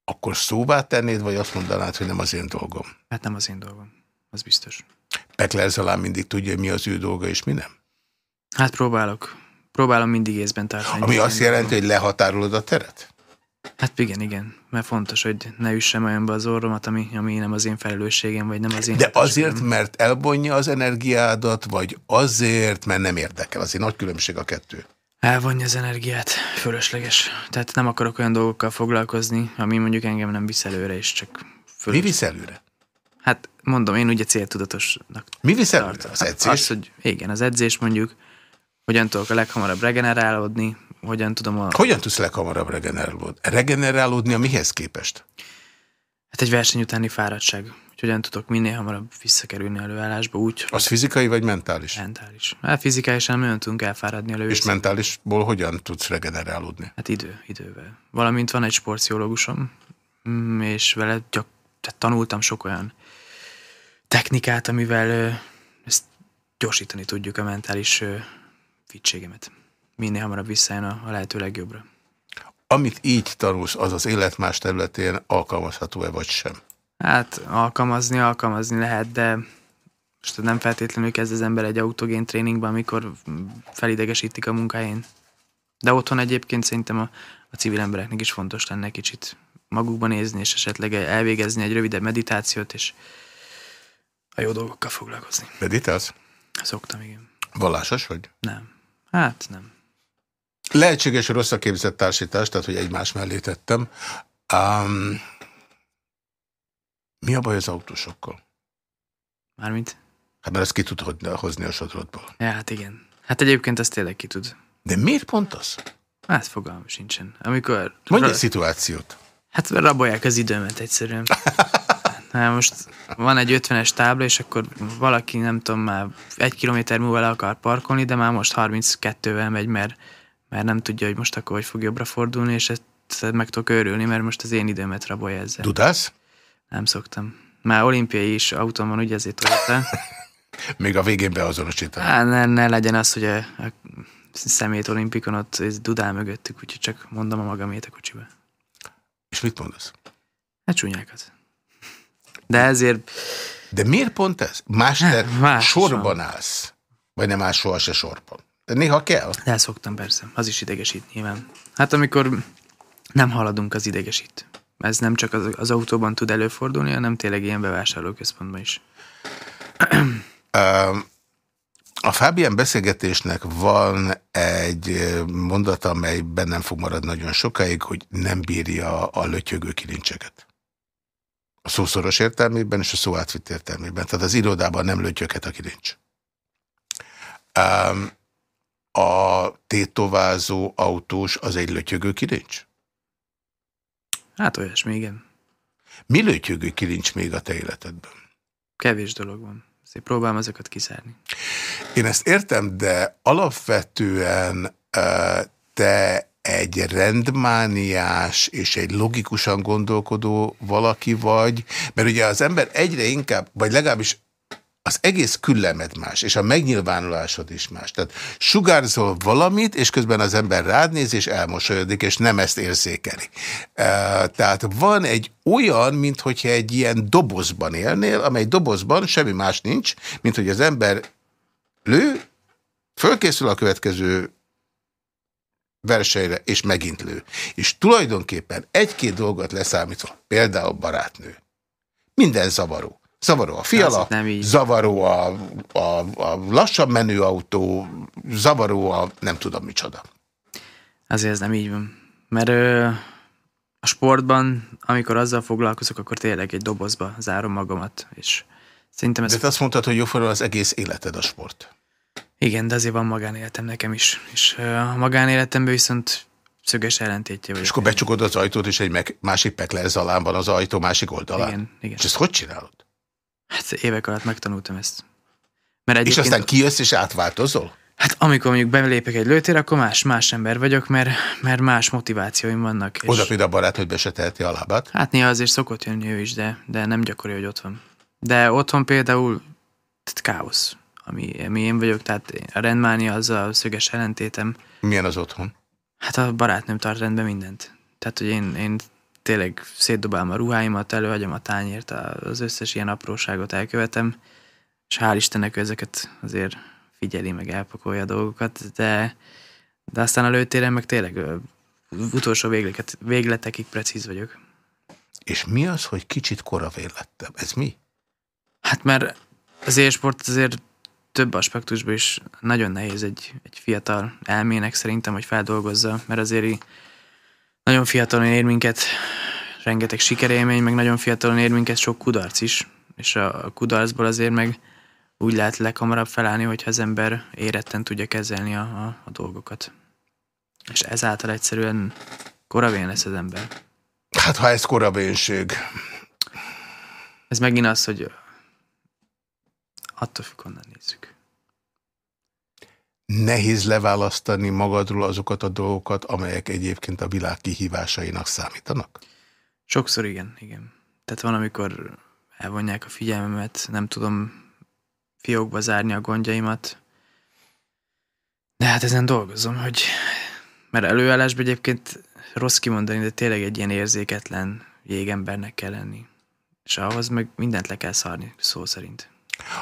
akkor szóvá tennéd, vagy azt mondanád, hogy nem az én dolgom? Hát nem az én dolgom, az biztos. Pekler Zalán mindig tudja, mi az ő dolga, és mi nem? Hát próbálok. Próbálom mindig észben tartani. Ami azt jelenti, hogy lehatárolod a teret? Hát igen, igen, mert fontos, hogy ne üssem olyan be az orromat, ami, ami nem az én felelősségem, vagy nem az én... De azért, mert elvonja az energiádat, vagy azért, mert nem érdekel? Azért nagy különbség a kettő. Elvonja az energiát, fölösleges. Tehát nem akarok olyan dolgokkal foglalkozni, ami mondjuk engem nem visz előre, és csak fölös... Mi visz előre? Hát mondom, én ugye céltudatosnak Mi visz előre? Az edzés? Az, hogy igen, az edzés mondjuk, hogyan tudok a leghamarabb regenerálódni, hogyan tudom a... Hogyan tudsz leghamarabb regenerálódni? Regenerálódni a mihez képest? Hát egy verseny utáni fáradtság. Hogy hogyan tudok minél hamarabb visszakerülni előállásba úgy... Az fizikai vagy mentális? Mentális. Hát fizikálisan nem olyan tudunk elfáradni a És mentálisból hogyan tudsz regenerálódni? Hát idő, idővel. Valamint van egy sportziológusom, mm, és vele gyak, tehát tanultam sok olyan technikát, amivel ezt gyorsítani tudjuk a mentális fitségemet minél hamarabb visszajön a, a lehető legjobbra. Amit így tanulsz, az az élet más területén alkalmazható-e vagy sem? Hát alkalmazni, alkalmazni lehet, de most nem feltétlenül kezd az ember egy autogén tréningben, amikor felidegesítik a munkájén. De otthon egyébként szerintem a, a civil embereknek is fontos lenne kicsit magukban nézni, és esetleg elvégezni egy rövidebb meditációt, és a jó dolgokkal foglalkozni. Meditálsz? Szoktam, igen. Vallásos vagy? Nem. Hát nem. Lehetséges rossz a képzett társítás, tehát hogy egymás mellé tettem. Um, mi a baj az autósokkal? Mármint? Hát mert ezt ki tud hozni a sodrodból. Ja, hát igen. Hát egyébként ezt tényleg ki tud. De miért pont az? Hát fogalmam sincsen. Amikor... Mondj egy szituációt. Hát rabolják az időmet egyszerűen. Hát most van egy 50-es tábla, és akkor valaki, nem tudom, már egy kilométer múlva le akar parkolni, de már most 32-vel megy, mert mert nem tudja, hogy most akkor hogy fog jobbra fordulni, és ezt meg tudok örülni, mert most az én időmet rabolja ezzel. Tudás? Nem szoktam. Már olimpiai is autón van, ugye ezért tolta. Még a végén beazonosítani. Á, ne, ne legyen az, hogy a, a szemét olimpikon ott dudál mögöttük, úgyhogy csak mondom a magamét a kocsiba. És mit mondasz? Hát csúnyákat. De ezért... De miért pont ez? Más, te más sorban állsz? Vagy nem állsz soha se sorban? Néha kell. De szoktam persze, az is idegesít nyilván. Hát amikor nem haladunk, az idegesít. Ez nem csak az, az autóban tud előfordulni, hanem tényleg ilyen bevásárlóközpontban is. A Fábián beszélgetésnek van egy mondata, amely bennem fog maradni nagyon sokáig, hogy nem bírja a lötyögő kilincseket. A szószoros értelmében és a szó átvitt értelmében. Tehát az irodában nem lötyöket, aki nincs. Um, a tétovázó autós az egy lötyögő kilincs? Hát olyasmi, igen. Mi lötyögő kilincs még a te életedben? Kevés dolog van. Azért próbálom azokat kiszárni. Én ezt értem, de alapvetően te egy rendmániás és egy logikusan gondolkodó valaki vagy, mert ugye az ember egyre inkább, vagy legalábbis az egész küllemed más, és a megnyilvánulásod is más. Tehát sugárzol valamit, és közben az ember rád néz, és elmosolyodik, és nem ezt érzékeli. Tehát van egy olyan, mint hogyha egy ilyen dobozban élnél, amely dobozban semmi más nincs, mint hogy az ember lő, fölkészül a következő versenyre, és megint lő. És tulajdonképpen egy-két dolgot leszámítva, például barátnő. Minden zavaró. Zavaró a fiala, zavaró a, a, a lassabb menő autó, zavaró a nem tudom micsoda. Azért ez nem így van. Mert ö, a sportban, amikor azzal foglalkozok, akkor tényleg egy dobozba zárom magamat. És szerintem ez... De te azt mondtad, hogy jóforra az egész életed a sport. Igen, de azért van magánéletem nekem is. És a magánéletemben viszont szöges ellentétje vagyok. És akkor becsukod az ajtót, és egy másik pekler zalán van az ajtó másik oldalán. Igen, igen. És ezt hogy csinálod? Hát évek alatt megtanultam ezt. Mert és aztán kijössz és átváltozol? Hát amikor mondjuk belépek egy lőtér, akkor más, más ember vagyok, mert, mert más motivációim vannak. És... Oda például a barát, hogy be se teheti a lábát? Hát néha azért szokott jönni ő is, de, de nem gyakori, hogy ott van. De otthon például káosz, ami, ami én vagyok, tehát a rendmánia az a szöges ellentétem. Milyen az otthon? Hát a barátnőm tart rendben mindent. Tehát, hogy én, én tényleg szétdobálom a ruháimat, előhagyom a tányért, az összes ilyen apróságot elkövetem, és hál' Istennek ezeket azért figyeli, meg elpakolja a dolgokat, de, de aztán a lőtéren meg tényleg utolsó végleket, végletekig precíz vagyok. És mi az, hogy kicsit koravélettem? Ez mi? Hát mert az élsport azért több aspektusban is nagyon nehéz egy, egy fiatal elmének szerintem, hogy feldolgozza, mert azért nagyon fiatalon ér minket rengeteg sikerélmény, meg nagyon fiatalon ér minket sok kudarc is, és a kudarcból azért meg úgy lehet leghamarabb felállni, hogyha az ember éretten tudja kezelni a, a, a dolgokat. És ezáltal egyszerűen koravén lesz az ember. Hát ha ez koravénség. Ez megint az, hogy attól függ, honnan nézzük nehéz leválasztani magadról azokat a dolgokat, amelyek egyébként a világ kihívásainak számítanak? Sokszor igen, igen. Tehát van, amikor elvonják a figyelmemet, nem tudom fiókba zárni a gondjaimat. De hát ezen dolgozom, hogy mert előállásban egyébként rossz kimondani, de tényleg egy ilyen érzéketlen jégembernek kell lenni. És ahhoz meg mindent le kell szarni, szó szerint.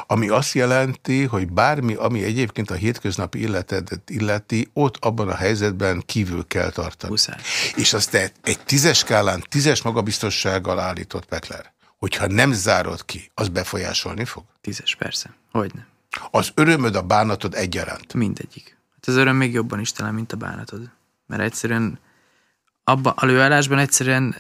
Ami azt jelenti, hogy bármi, ami egyébként a hétköznapi életedet illeti, ott abban a helyzetben kívül kell tartani. Huszár. És azt te egy tízes skálán, tízes magabiztossággal állított Pekler. Hogyha nem zárod ki, az befolyásolni fog? Tízes, persze. Hogyne. Az örömöd, a bánatod egyaránt? Mindegyik. Hát az öröm még jobban is talán, mint a bánatod. Mert egyszerűen abban a lőállásban egyszerűen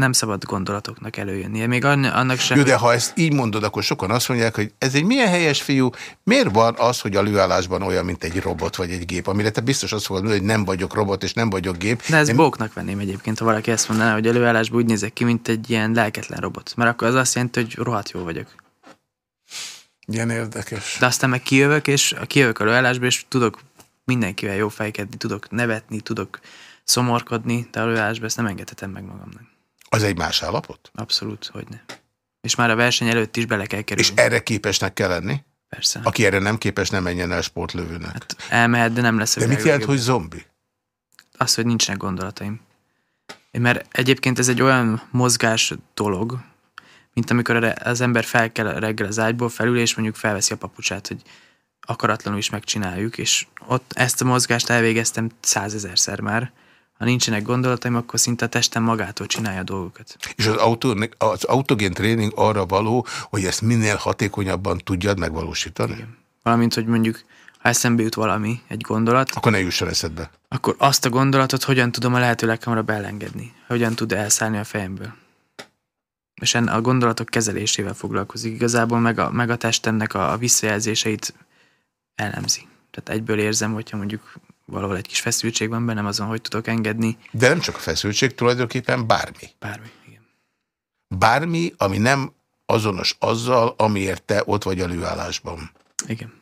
nem szabad gondolatoknak előjönnie. Még annak sem... Jó, de ha ezt így mondod, akkor sokan azt mondják, hogy ez egy milyen helyes fiú, miért van az, hogy a lőállásban olyan, mint egy robot vagy egy gép, amire te biztos azt fogod mondani, hogy nem vagyok robot és nem vagyok gép. De ez nem... bóknak venném egyébként, ha valaki ezt mondaná, hogy a lőállásban úgy nézek ki, mint egy ilyen lelketlen robot. Mert akkor az azt jelenti, hogy rohadt jó vagyok. Ilyen érdekes. De aztán meg kijövök, és kijövök a lőállásba, és tudok mindenkivel jó fejkedni, tudok nevetni, tudok szomorkodni, de a lőállásba ezt nem engedhetem meg magamnak. Az egy más állapot? Abszolút, hogy ne. És már a verseny előtt is bele kell kerülni. És erre képesnek kell lenni? Persze. Aki erre nem képes, nem menjen el sportlövőnek. Hát elmehet, de nem lesz. De mit jelent, hogy zombi? Az, hogy nincsenek gondolataim. Mert egyébként ez egy olyan mozgás dolog, mint amikor az ember fel kell reggel az ágyból felül, és mondjuk felveszi a papucsát, hogy akaratlanul is megcsináljuk, és ott ezt a mozgást elvégeztem százezerszer már, ha nincsenek gondolataim, akkor szinte a testem magától csinálja a dolgokat. És az, autó, az autogén tréning arra való, hogy ezt minél hatékonyabban tudjad megvalósítani? Igen. Valamint, hogy mondjuk, ha eszembe jut valami, egy gondolat. Akkor ne jusson eszedbe. Akkor azt a gondolatot hogyan tudom a lehető leghamarabb elengedni? Hogyan tud elszállni a fejemből? és a gondolatok kezelésével foglalkozik. Igazából meg a, meg a testemnek a, a visszajelzéseit elemzi. Tehát egyből érzem, hogyha mondjuk valahol egy kis feszültség van bennem azon, hogy tudok engedni. De nem csak a feszültség, tulajdonképpen bármi. Bármi, igen. Bármi, ami nem azonos azzal, amiért te ott vagy előállásban. Igen.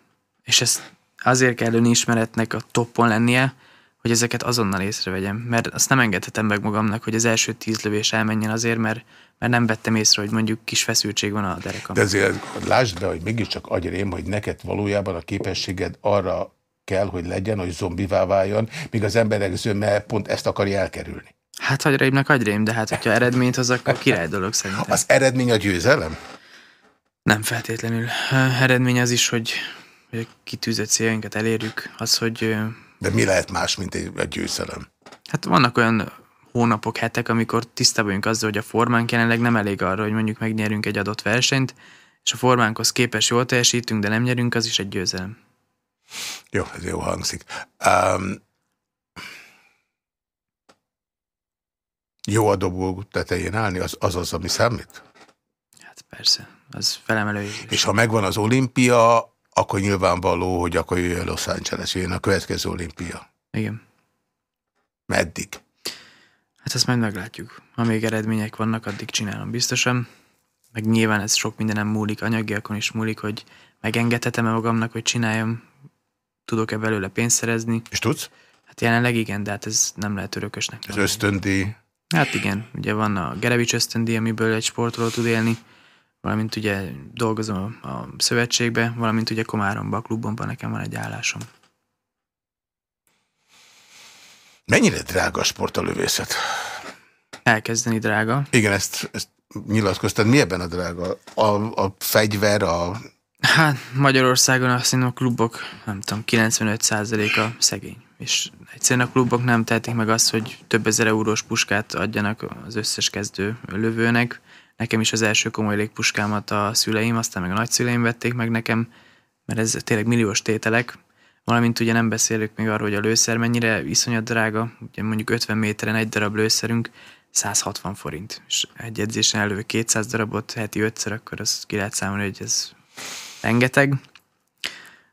És ez azért kell önismeretnek a toppon lennie, hogy ezeket azonnal észrevegyem, mert azt nem engedhetem meg magamnak, hogy az első tíz lövés elmenjen azért, mert, mert nem vettem észre, hogy mondjuk kis feszültség van a derekam. De azért lásd be, hogy mégiscsak agyrém, hogy neked valójában a képességed arra kell, hogy legyen, hogy zombivá váljon, míg az emberek zöme pont ezt akarja elkerülni. Hát agyrémnek agyrém, de hát hogyha eredményt hoz, akkor király dolog szerintem. Az eredmény a győzelem? Nem feltétlenül. Eredmény az is, hogy kitűzött céljainkat elérjük, az, hogy... De mi lehet más, mint egy győzelem? Hát vannak olyan hónapok, hetek, amikor tisztában vagyunk azzal, hogy a formánk jelenleg nem elég arra, hogy mondjuk megnyerünk egy adott versenyt, és a formánkhoz képes jól teljesítünk, de nem nyerünk, az is egy győzelem. Jó, ez jó hangzik. Um, jó a dobó tetején állni, az az, az ami számít? Hát persze, az felemelő. És ha megvan az olimpia, akkor nyilvánvaló, hogy akkor jöjjön Los Angeles, jöjjön a következő olimpia. Igen. Meddig? Hát ezt majd meglátjuk. Ha még eredmények vannak, addig csinálom biztosan. Meg nyilván ez sok mindenem múlik, anyagiakon is múlik, hogy megengedhetem-e magamnak, hogy csináljam, tudok-e belőle pénzt szerezni. És tudsz? Hát jelenleg igen, de hát ez nem lehet örökösnek. Ez ösztöndi? Hát igen, ugye van a Gerevics ösztöndi, amiből egy sportoló tud élni, valamint ugye dolgozom a szövetségbe, valamint ugye Komáromban, a klubomban nekem van egy állásom. Mennyire drága a sport a lövészet? Elkezdeni drága. Igen, ezt, ezt nyilatkoztad. Mi ebben a drága? A, a fegyver, a... Hát Magyarországon azt a klubok, nem tudom, 95%-a szegény. És egyszerűen a klubok nem tehetik meg azt, hogy több ezer eurós puskát adjanak az összes kezdő lövőnek. Nekem is az első komoly légpuskámat a szüleim, aztán meg a nagyszüleim vették meg nekem, mert ez tényleg milliós tételek. Valamint ugye nem beszélünk még arról, hogy a lőszer mennyire iszonyat drága. Ugye mondjuk 50 méteren egy darab lőszerünk 160 forint. És egy edzésen előve 200 darabot heti ötször, akkor az ki lehet számolni, hogy ez rengeteg.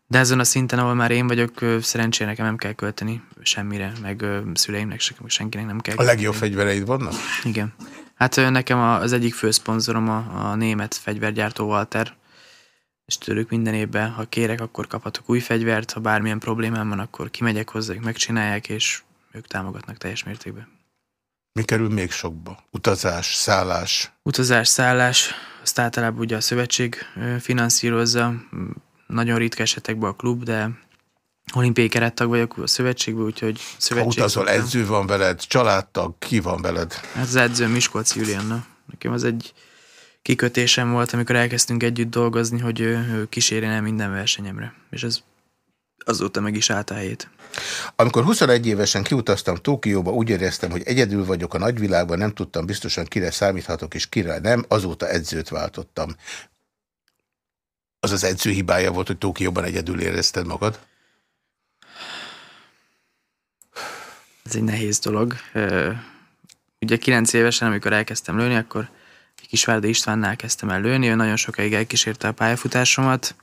De ezen a szinten, ahol már én vagyok, szerencsére nekem nem kell költeni semmire, meg szüleimnek, senkinek nem kell. A legjobb fegyvereid vannak? Igen. Hát nekem az egyik főszponzorom a, a német fegyvergyártó Walter, és tőlük minden évben, ha kérek, akkor kaphatok új fegyvert, ha bármilyen problémám van, akkor kimegyek hozzájuk, megcsinálják, és ők támogatnak teljes mértékben. Mi kerül még sokba? Utazás, szállás? Utazás, szállás, azt általában ugye a szövetség finanszírozza, nagyon ritka esetekben a klub, de olimpiai kerettag vagyok a szövetségben, úgyhogy szövetség. Ha utazol, edző van veled, családtag, ki van veled? Hát az edző Miskolci Julianna. Nekem az egy kikötésem volt, amikor elkezdtünk együtt dolgozni, hogy ő, ő kísérjen el minden versenyemre. És ez azóta meg is állt a helyét. Amikor 21 évesen kiutaztam Tókióba, úgy éreztem, hogy egyedül vagyok a nagyvilágban, nem tudtam biztosan kire számíthatok és kire nem, azóta edzőt váltottam. Az az edző hibája volt, hogy Tókióban egyedül érezted magad? Ez egy nehéz dolog. Ugye 9 évesen, amikor elkezdtem lőni, akkor Kisvárda Istvánnál kezdtem el lőni, ő nagyon sokáig elkísérte a pályafutásomat.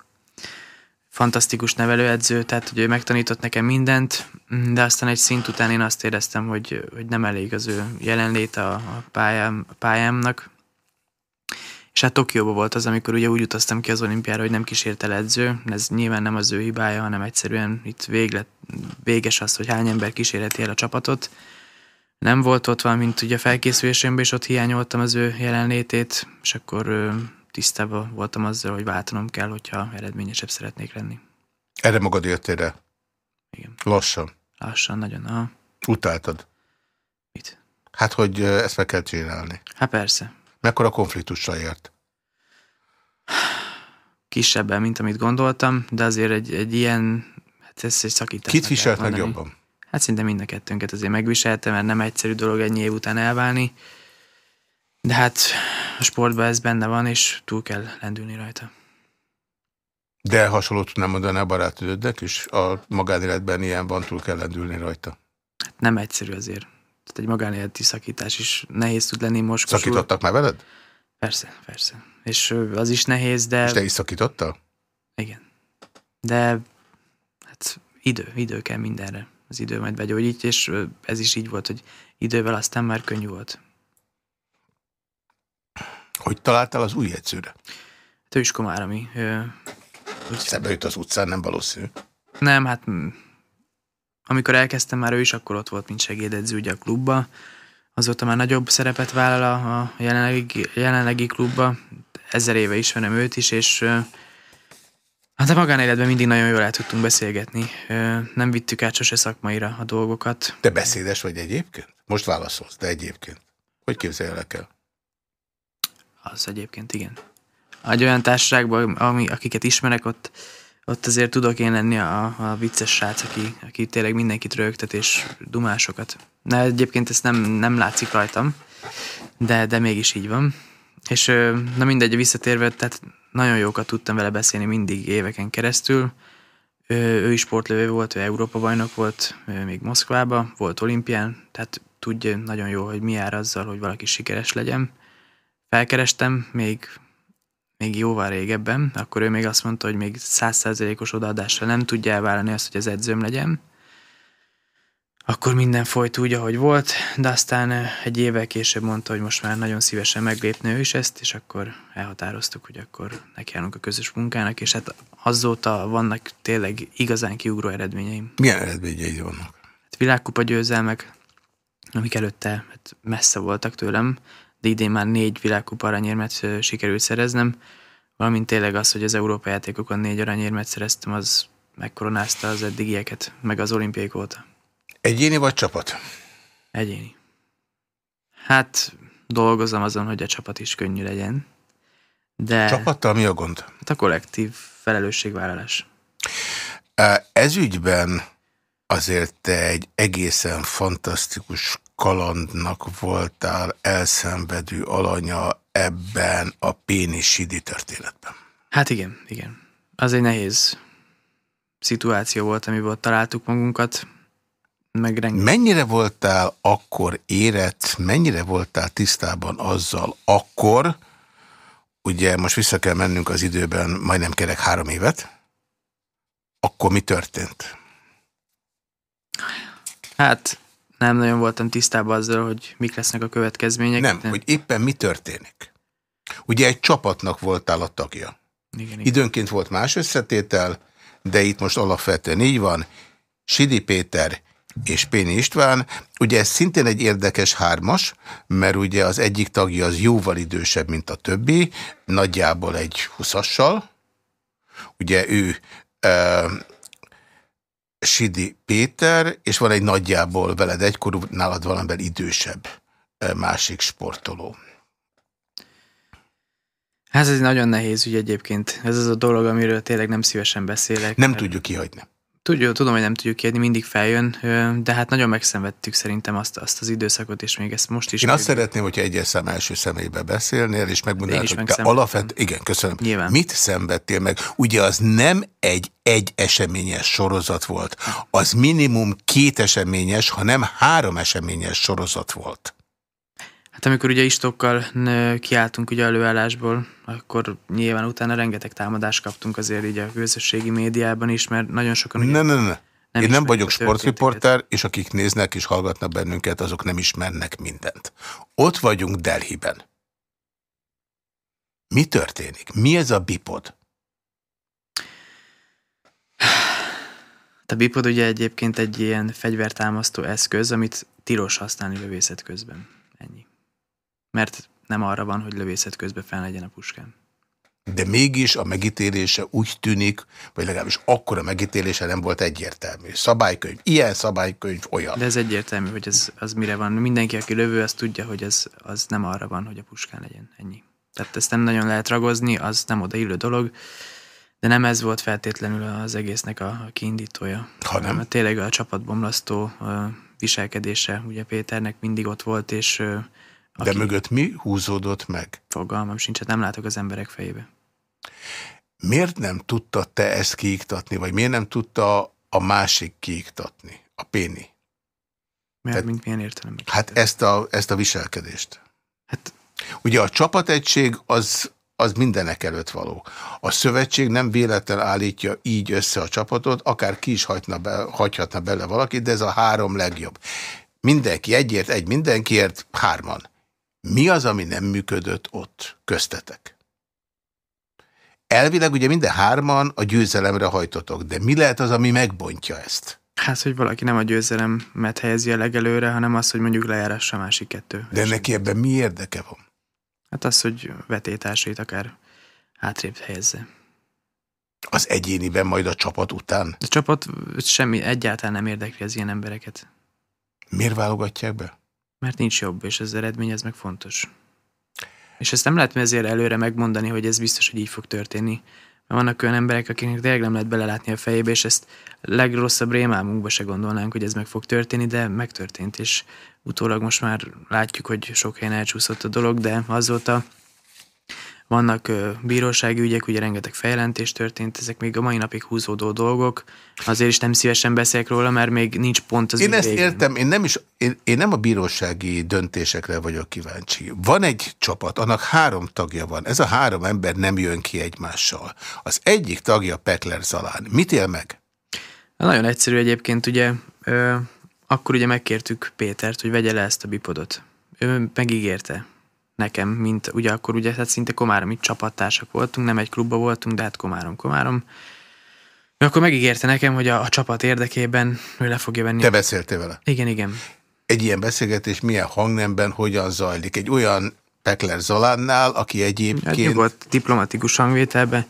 Fantasztikus nevelőedző, tehát hogy ő megtanított nekem mindent, de aztán egy szint után én azt éreztem, hogy, hogy nem elég az ő jelenlét a, a, pályám, a pályámnak. És hát Tokióban volt az, amikor ugye úgy utaztam ki az olimpiára, hogy nem kísért el edző. Ez nyilván nem az ő hibája, hanem egyszerűen itt véglet, véges az, hogy hány ember kísérheti el a csapatot nem volt ott, valamint ugye a felkészülésemben is ott hiányoltam az ő jelenlétét, és akkor tisztában voltam azzal, hogy váltanom kell, hogyha eredményesebb szeretnék lenni. Erre magad jöttél? Igen. Lassan? Lassan, nagyon. Aha. Utáltad? Mit? Hát, hogy ezt meg kell csinálni. Hát persze. Mekkora konfliktussal ért? Kisebben, mint amit gondoltam, de azért egy, egy ilyen, hát ez egy szakítás. Kit viselt meg jobban? hát szinte mind a kettőnket azért megviselte, mert nem egyszerű dolog ennyi év után elválni. De hát a sportban ez benne van, és túl kell lendülni rajta. De hasonlót tudnám mondani a barátődödnek is? A magánéletben ilyen van, túl kell lendülni rajta? Hát nem egyszerű azért. Tehát egy magánéleti szakítás is nehéz tud lenni most. Szakítottak már veled? Persze, persze. És az is nehéz, de... És te is szakítottál? Igen. De hát idő, idő kell mindenre. Az idő majd begyógyít, és ez is így volt, hogy idővel aztán már könnyű volt. Hogy találtál az új edzőre? Hát ő is komárami. Úgy... Szembe jut az utcán, nem valószínű. Nem, hát amikor elkezdtem már ő is, akkor ott volt, mint segédedző ugye a klubba. Azóta már nagyobb szerepet vállal a, a jelenlegi, jelenlegi klubba. Ezer éve ismerem őt is, és Hát a magánéletben mindig nagyon jól el tudtunk beszélgetni. Nem vittük át sose szakmaira a dolgokat. Te beszédes vagy egyébként? Most válaszolsz, de egyébként. Hogy képzeljelek el? Az egyébként igen. Egy olyan társaságban, ami, akiket ismerek, ott, ott azért tudok én lenni a, a vicces srác, aki, aki tényleg mindenkit rögtet és dumásokat. Na egyébként ezt nem, nem látszik rajtam, de, de mégis így van. És na mindegy, visszatérve, tehát nagyon jókat tudtam vele beszélni mindig éveken keresztül. Ő, ő is sportlövő volt, ő Európa bajnok volt, még Moszkvában, volt olimpián, tehát tudja nagyon jó, hogy mi jár azzal, hogy valaki sikeres legyen. Felkerestem még, még jóval régebben, akkor ő még azt mondta, hogy még százszerzelékos odaadással nem tudja elvállalni azt, hogy az edzőm legyen. Akkor minden folyt úgy, ahogy volt, de aztán egy évvel később mondta, hogy most már nagyon szívesen meglépne ő is ezt, és akkor elhatároztuk, hogy akkor nekiállunk a közös munkának, és hát azóta vannak tényleg igazán kiugró eredményeim. Milyen eredményeid vannak? Hát világkupa győzelmek, amik előtte hát messze voltak tőlem, de idén már négy világkupa aranyérmet sikerült szereznem, valamint tényleg az, hogy az Európa játékokon négy aranyérmet szereztem, az megkoronázta az eddigieket, meg az olimpiai óta. Egyéni vagy csapat? Egyéni. Hát dolgozom azon, hogy a csapat is könnyű legyen. De Csapattal mi a gond? Hát a kollektív felelősségvállalás. Ez ügyben azért te egy egészen fantasztikus kalandnak voltál elszenvedő alanya ebben a Péni-Sidi történetben. Hát igen, igen. Az egy nehéz szituáció volt, amiből találtuk magunkat. Meg rengeteg. Mennyire voltál akkor érett, mennyire voltál tisztában azzal akkor, ugye most vissza kell mennünk az időben majdnem kerek három évet, akkor mi történt? Hát nem nagyon voltam tisztában azzal, hogy mik lesznek a következmények. Nem, de... hogy éppen mi történik. Ugye egy csapatnak voltál a tagja. Igen, igen. Időnként volt más összetétel, de itt most alapvetően így van. Sidi Péter és Péni István. Ugye ez szintén egy érdekes hármas, mert ugye az egyik tagja az jóval idősebb, mint a többi, nagyjából egy huszassal. Ugye ő Sidi Péter, és van egy nagyjából veled egykorú, nálad valamivel idősebb másik sportoló. Hát ez egy nagyon nehéz ügy egyébként. Ez az a dolog, amiről tényleg nem szívesen beszélek. Nem tudjuk kihagyni. Tudjuk, tudom, hogy nem tudjuk kérni, mindig feljön, de hát nagyon megszenvedtük szerintem azt, azt az időszakot, és még ezt most is. Én azt szeretném, hogyha egyes szem első személybe beszélnél, és megmondanád, hogy te alapvet... Igen, köszönöm. Nyilván. Mit szenvedtél meg? Ugye az nem egy egy eseményes sorozat volt. Az minimum két eseményes, ha nem három eseményes sorozat volt. Hát amikor ugye Istokkal kiálltunk ugye előállásból, akkor nyilván utána rengeteg támadást kaptunk azért így a közösségi médiában is, mert nagyon sokan... Ugye ne, ne, ne. Nem Én nem vagyok sportriporter, és akik néznek és hallgatnak bennünket, azok nem ismernek mindent. Ott vagyunk Delhiben. Mi történik? Mi ez a bipod? A bipod ugye egyébként egy ilyen fegyvertámasztó eszköz, amit tilos használni lövészet közben. Ennyi mert nem arra van, hogy lövészet közben fel legyen a puskán. De mégis a megítélése úgy tűnik, vagy legalábbis akkor a megítélése nem volt egyértelmű. Szabálykönyv, ilyen szabálykönyv, olyan. De ez egyértelmű, hogy ez, az mire van. Mindenki, aki lövő, az tudja, hogy ez, az nem arra van, hogy a puskán legyen. Ennyi. Tehát ezt nem nagyon lehet ragozni, az nem odaillő dolog, de nem ez volt feltétlenül az egésznek a, a kiindítója. Hanem? Mert tényleg a csapatbomlasztó viselkedése, ugye Péternek mindig ott volt, és aki... De mögött mi húzódott meg? Fogalmam sincs, hát nem látok az emberek fejébe. Miért nem tudta te ezt kiiktatni, vagy miért nem tudta a másik kiiktatni, a Péni? Mert Tehát, mint milyen értelemben? Hát ezt a, ezt a viselkedést. Hát Ugye a csapategység az, az mindenek előtt való. A szövetség nem véletlen állítja így össze a csapatot, akár ki is hagyna be, hagyhatna bele valakit, de ez a három legjobb. Mindenki egyért, egy mindenkiért, hárman. Mi az, ami nem működött ott köztetek? Elvileg ugye minden hárman a győzelemre hajtotok, de mi lehet az, ami megbontja ezt? Hát, hogy valaki nem a győzelemet helyezi a legelőre, hanem az, hogy mondjuk lejárassa a másik kettő. De neki ebben mi érdeke van? Hát az, hogy vetétársait akár hátrébb helyezze. Az egyéniben majd a csapat után? A csapat semmi, egyáltalán nem érdekli az ilyen embereket. Miért válogatják be? Mert nincs jobb, és az eredmény ez meg fontos. És ezt nem lehet ezért előre megmondani, hogy ez biztos, hogy így fog történni. Mert vannak olyan emberek, akiknek tényleg nem lehet belelátni a fejébe, és ezt legrosszabb rémálmunkba se gondolnánk, hogy ez meg fog történni, de megtörtént, és utólag most már látjuk, hogy sok helyen elcsúszott a dolog, de azóta vannak bírósági ügyek, ugye rengeteg fejjelentés történt, ezek még a mai napig húzódó dolgok. Azért is nem szívesen beszélek róla, mert még nincs pont az Én ezt végén. értem, én nem, is, én, én nem a bírósági döntésekre vagyok kíváncsi. Van egy csapat, annak három tagja van. Ez a három ember nem jön ki egymással. Az egyik tagja Pekler Zalán. Mit él meg? Nagyon egyszerű egyébként, ugye ö, akkor ugye megkértük Pétert, hogy vegye le ezt a bipodot. Ő megígérte nekem, mint ugye akkor ugye hát szinte Komárom itt csapattársak voltunk, nem egy klubba voltunk, de hát Komárom, Komárom. Ő akkor megígérte nekem, hogy a, a csapat érdekében ő le fogja venni. Te beszéltél vele? Igen, igen. Egy ilyen beszélgetés milyen hangnemben, hogyan zajlik? Egy olyan Pekler Zalánnál, aki egyébként... Hát volt diplomatikus hangvételben,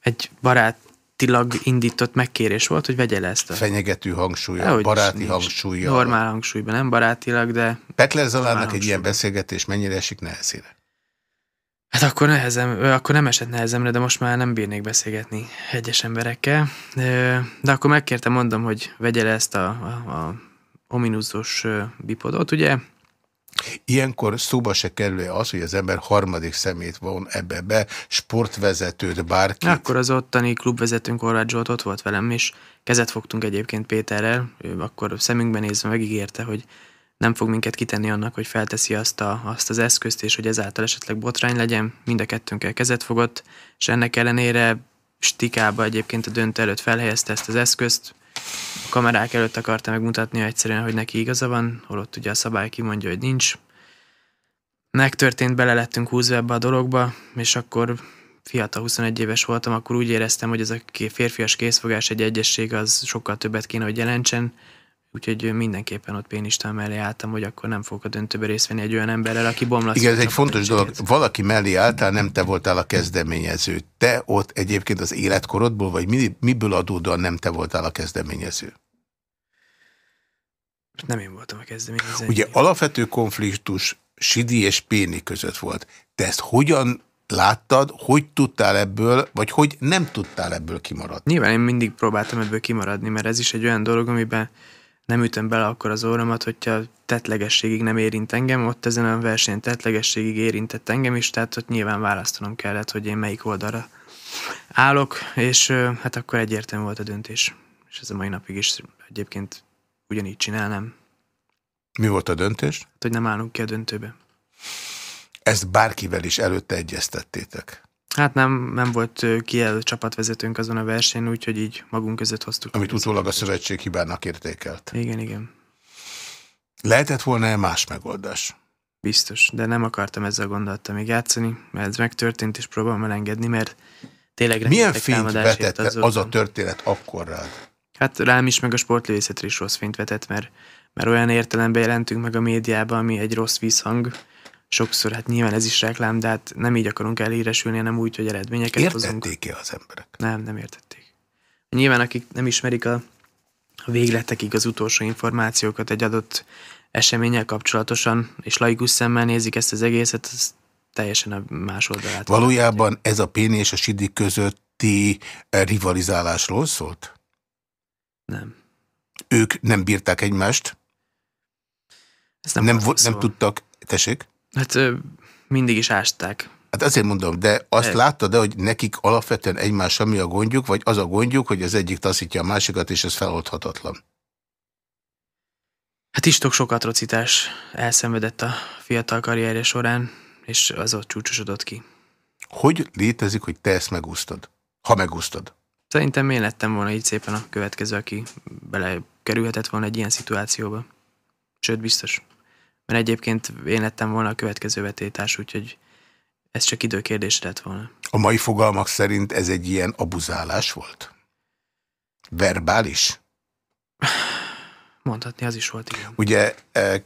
egy barát barátilag indított megkérés volt, hogy vegye le ezt a... Fenyegető hangsúlya, baráti hangsúlya. Normál hangsúlyban, nem barátilag, de... Pekler Zalánnak egy ilyen beszélgetés mennyire esik nehezére? Hát akkor, nehezem, akkor nem esett nehezemre, de most már nem bírnék beszélgetni egyes emberekkel. De akkor megkértem, mondom, hogy vegye le ezt a, a, a ominuszos bipodot, ugye? Ilyenkor szóba se kerül az, hogy az ember harmadik szemét von ebbe be, sportvezetőt, bárkit. Akkor az ottani klubvezetőnk Horváth Zsolt ott volt velem, és kezet fogtunk egyébként Péterrel, ő akkor szemünkben nézve megígérte, hogy nem fog minket kitenni annak, hogy felteszi azt, a, azt az eszközt, és hogy ezáltal esetleg botrány legyen. Mind a kettőnkkel kezet fogott, és ennek ellenére stikába egyébként a döntő előtt felhelyezte ezt az eszközt, a kamerák előtt akarta megmutatni egyszerűen, hogy neki igaza van, holott ugye a szabály kimondja, hogy nincs. Megtörtént, bele lettünk húzva ebbe a dologba, és akkor fiatal, 21 éves voltam, akkor úgy éreztem, hogy ez a férfias készfogás, egy egyesség az sokkal többet kéne, hogy jelentsen, Úgyhogy mindenképpen ott pénistán mellé álltam, hogy akkor nem fogok a döntőbe részt venni egy olyan emberrel, aki bomlasz. Igen, ez egy fontos dolog. Valaki mellé álltál, nem te voltál a kezdeményező. Te ott egyébként az életkorodból, vagy miből adódóan nem te voltál a kezdeményező? Nem én voltam a kezdeményező. Ugye alapvető konfliktus Sidi és Péni között volt. Te ezt hogyan láttad, hogy tudtál ebből, vagy hogy nem tudtál ebből kimaradni? Nyilván én mindig próbáltam ebből kimaradni, mert ez is egy olyan dolog, amiben nem ütöm bele akkor az óramat, hogyha tetlegességig nem érint engem, ott ezen a versenyen tetlegességig érintett engem is, tehát ott nyilván választanom kellett, hogy én melyik oldalra állok, és hát akkor egyértelmű volt a döntés. És ez a mai napig is egyébként ugyanígy csinálnám. Mi volt a döntés? Hát, hogy nem állunk ki a döntőbe. Ezt bárkivel is előtte egyeztettétek? Hát nem, nem volt kijelölt csapatvezetőnk azon a versenyen, úgyhogy így magunk között hoztuk. Amit utólag a szövetség hibának értékelt. Igen, igen. Lehetett volna-e más megoldás? Biztos, de nem akartam ezzel a gondolattal még játszani, mert ez megtörtént, és próbálom elengedni, mert tényleg Milyen fényt vetett az, az a történet akkor rád? Hát rám is, meg a sportlövészetre is rossz fényt vetett, mert, mert olyan értelemben jelentünk meg a médiában, ami egy rossz vízhang, sokszor, hát nyilván ez is reklám, de hát nem így akarunk elhíresülni, hanem úgy, hogy eredményeket Értették hozunk. Értették-e az emberek? Nem, nem értették. Nyilván akik nem ismerik a, végletekig az utolsó információkat egy adott eseménnyel kapcsolatosan, és laikus szemmel nézik ezt az egészet, az teljesen a más oldalát. Valójában ez a Péni és a Sidi közötti eh, rivalizálásról szólt? Nem. Ők nem bírták egymást? Ez nem, nem, nem tudtak, tessék? Hát mindig is ásták. Hát azért mondom, de azt láttad de hogy nekik alapvetően egymás mi a gondjuk, vagy az a gondjuk, hogy az egyik taszítja a másikat, és ez feloldhatatlan? Hát Istok sok atrocitás elszenvedett a fiatal karrierje során, és az ott csúcsosodott ki. Hogy létezik, hogy te ezt megúsztad? Ha megúsztad? Szerintem én lettem volna így szépen a következő, aki belekerülhetett volna egy ilyen szituációba. Sőt, biztos. Mert egyébként én lettem volna a következő vetétás, úgyhogy ez csak időkérdés lett volna. A mai fogalmak szerint ez egy ilyen abuzálás volt? Verbális? Mondhatni, az is volt, igen. Ugye, eh,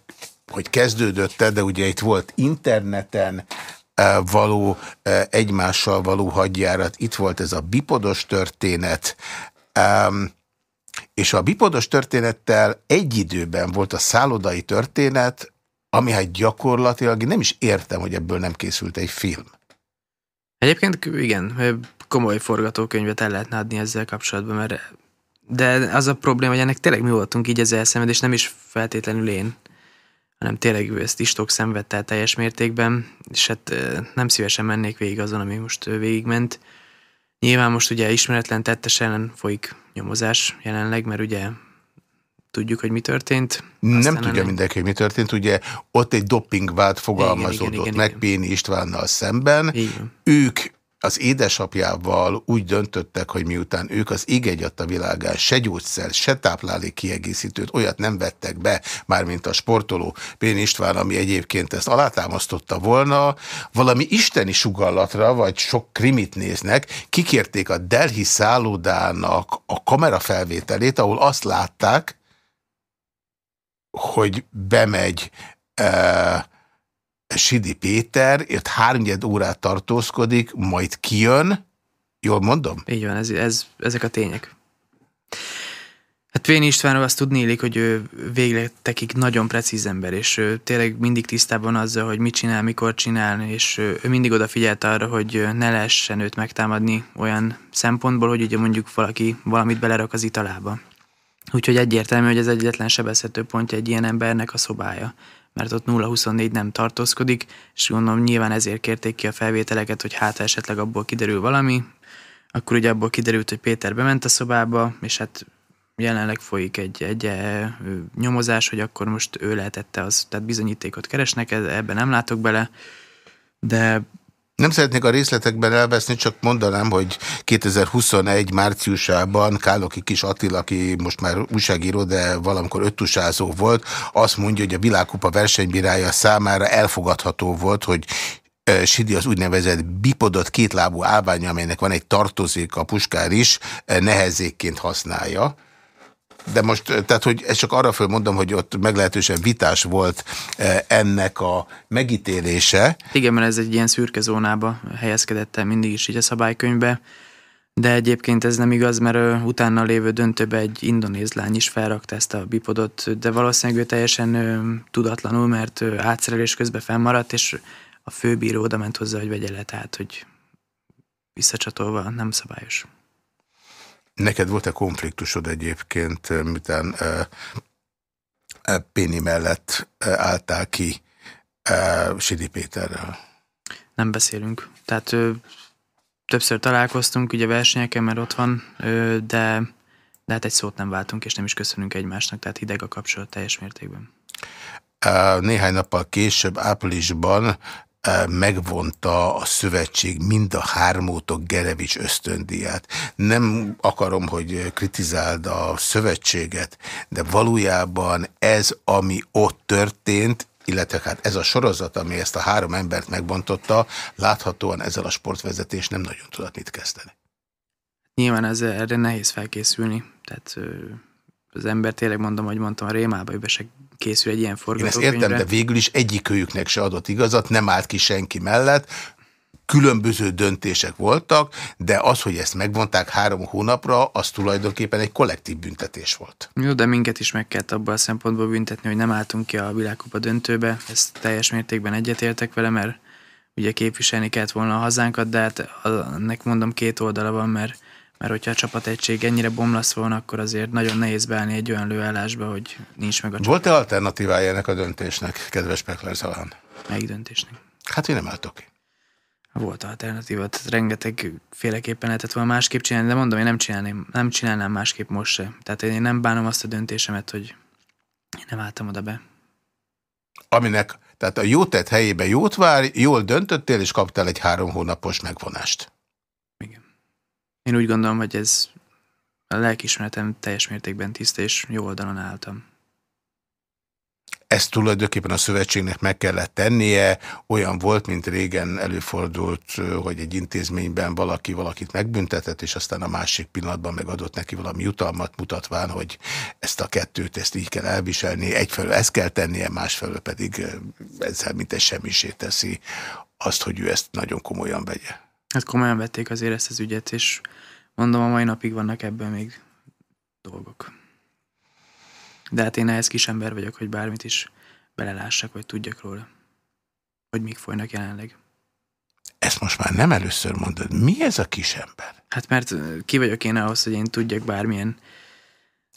hogy kezdődött de ugye itt volt interneten eh, való, eh, egymással való hadjárat, itt volt ez a bipodos történet, és a bipodos történettel egy időben volt a szállodai történet, ami hát gyakorlatilag nem is értem, hogy ebből nem készült egy film. Egyébként igen, komoly forgatókönyvet el lehetne adni ezzel kapcsolatban, mert de az a probléma, hogy ennek tényleg mi voltunk így az elszenvedés, nem is feltétlenül én, hanem tényleg ezt istok szenvedte el teljes mértékben, és hát nem szívesen mennék végig azon, ami most végigment. Nyilván most ugye ismeretlen tettes ellen folyik nyomozás jelenleg, mert ugye tudjuk, hogy mi történt. Nem tudja ennek... mindenki, hogy mi történt. Ugye ott egy dopingvád fogalmazódott igen, igen, meg. Péni Istvánnal szemben. Igen. Ők az édesapjával úgy döntöttek, hogy miután ők az ég a világán se gyógyszer, se táplálék kiegészítőt, olyat nem vettek be, mármint a sportoló Pén István, ami egyébként ezt alátámasztotta volna, valami isteni sugallatra, vagy sok krimit néznek, kikérték a Delhi szállodának a kamerafelvételét, ahol azt látták, hogy bemegy uh, Sidi Péter, ért háromnyed órát tartózkodik, majd kijön, jól mondom? Így van, ez, ez, ezek a tények. Hát Vén Istvánról azt tudni hogy ő végletekig nagyon precíz ember, és ő tényleg mindig tisztában azzal, hogy mit csinál, mikor csinál, és ő mindig odafigyelt arra, hogy ne lehessen őt megtámadni olyan szempontból, hogy ugye mondjuk valaki valamit belerak az italába. Úgyhogy egyértelmű, hogy ez egyetlen sebezhető pontja egy ilyen embernek a szobája mert ott 0-24 nem tartózkodik, és gondolom nyilván ezért kérték ki a felvételeket, hogy hát esetleg abból kiderül valami, akkor ugye abból kiderült, hogy Péter bement a szobába, és hát jelenleg folyik egy, egy e, nyomozás, hogy akkor most ő lehetette az, tehát bizonyítékot keresnek, ebben nem látok bele, de nem szeretnék a részletekben elveszni, csak mondanám, hogy 2021 márciusában Káloki Kis Attila, aki most már újságíró, de valamikor öttusázó volt, azt mondja, hogy a világkupa versenybírája számára elfogadható volt, hogy Sidi az úgynevezett bipodott kétlábú állványa, amelynek van egy tartozék, a puskár is, nehezékként használja. De most, tehát, hogy ezt csak arra fölmondom, hogy ott meglehetősen vitás volt ennek a megítélése. Igen, mert ez egy ilyen szürke zónába helyezkedett el mindig is így a szabálykönyvbe. De egyébként ez nem igaz, mert utána lévő döntőbe egy indonéz lány is felrakta ezt a bipodot, de valószínűleg ő teljesen tudatlanul, mert átszerelés közben fennmaradt, és a főbíró oda ment hozzá, hogy vegye le, tehát hogy visszacsatolva nem szabályos. Neked volt-e konfliktusod egyébként, miután uh, Péni mellett álltál ki Sidi Péterrel? Nem beszélünk. Tehát uh, többször találkoztunk ugye versenyeken, mert ott van, uh, de, de hát egy szót nem váltunk, és nem is köszönünk egymásnak, tehát hideg a kapcsolat teljes mértékben. Néhány nappal később, áprilisban megvonta a szövetség mind a hármótok Gerevics ösztöndiát. Nem akarom, hogy kritizáld a szövetséget, de valójában ez, ami ott történt, illetve hát ez a sorozat, ami ezt a három embert megbontotta, láthatóan ezzel a sportvezetés nem nagyon tudott mit kezdeni. Nyilván ez, erre nehéz felkészülni. Tehát az ember tényleg mondom, hogy mondtam, a rémába be se készül egy ilyen forgatókönyvre. Én ezt értem, de végül is egyikőjüknek se adott igazat, nem állt ki senki mellett, különböző döntések voltak, de az, hogy ezt megvonták három hónapra, az tulajdonképpen egy kollektív büntetés volt. Jó, de minket is meg kellett abban a szempontból büntetni, hogy nem álltunk ki a világkupa döntőbe. Ezt teljes mértékben egyetértek vele, mert ugye képviselni kellett volna a hazánkat, de hát ennek mondom két oldala van, mert mert hogyha a csapategység ennyire bomlasz volna, akkor azért nagyon nehéz beállni egy olyan lőállásba, hogy nincs meg a csapat. Volt-e alternatívája ennek a döntésnek, kedves Pekler Zalán? Melyik döntésnek? Hát, hogy nem álltok ki. Volt alternatíva, tehát rengeteg féleképpen lehetett volna másképp csinálni, de mondom, én nem, csinálném, nem csinálnám másképp most se. Tehát én nem bánom azt a döntésemet, hogy én nem álltam oda be. Aminek Tehát a jó tett helyébe jót vár, jól döntöttél, és kaptál egy három hónapos megvonást. Én úgy gondolom, hogy ez a lelkismeretem teljes mértékben tiszta, és jó oldalon álltam. Ezt tulajdonképpen a szövetségnek meg kellett tennie, olyan volt, mint régen előfordult, hogy egy intézményben valaki valakit megbüntetett, és aztán a másik pillanatban megadott neki valami jutalmat, mutatván, hogy ezt a kettőt, ezt így kell elviselni, egyfelől ezt kell tennie, másfelől pedig ezzel mint egy semmisé teszi azt, hogy ő ezt nagyon komolyan vegye. Hát komolyan vették azért ezt az ügyet, és mondom, a mai napig vannak ebben még dolgok. De hát én ehhez kis ember vagyok, hogy bármit is belelássak, vagy tudjak róla. Hogy mik folynak jelenleg. Ezt most már nem először mondod. Mi ez a kis ember? Hát mert ki vagyok én ahhoz, hogy én tudjak bármilyen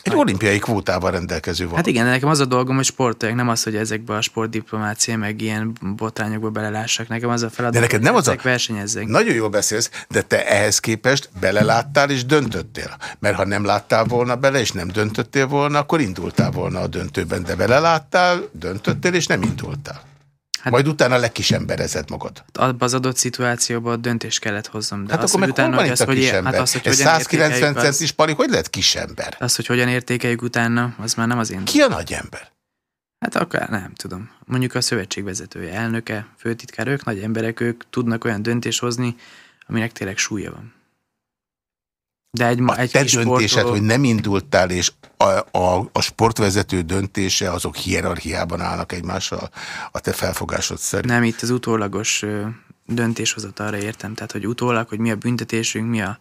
egy olimpiai kvótával rendelkező van. Hát igen, nekem az a dolgom, hogy sportoljak, nem az, hogy ezekbe a sportdiplomácia, meg ilyen botrányokba belelássak. Nekem az a feladat, de neked nem az a... versenyezzek. Nagyon jól beszélsz, de te ehhez képest beleláttál és döntöttél. Mert ha nem láttál volna bele, és nem döntöttél volna, akkor indultál volna a döntőben, de beleláttál, döntöttél, és nem indultál. Hát, Majd utána lekisemberezed magad. Abban az adott szituációban döntést kellett hoznom. De hát az, akkor meg utána, van itt a kisember? Hát az, hogy Ez 190 centis pali, hogy lehet kisember? Az, hogy hogyan értékeljük utána, az már nem az én. Ki a nagy ember? Hát akkor nem tudom. Mondjuk a szövetség vezetője, elnöke, főtitkár, ők nagy emberek, ők tudnak olyan döntést hozni, aminek tényleg súlya van. De egy, a egy te döntésed, sportoló... hogy nem indultál, és a, a, a sportvezető döntése, azok hierarchiában állnak egymással a te felfogásod szerint? Nem, itt az utólagos arra értem. Tehát, hogy utólag, hogy mi a büntetésünk, mi a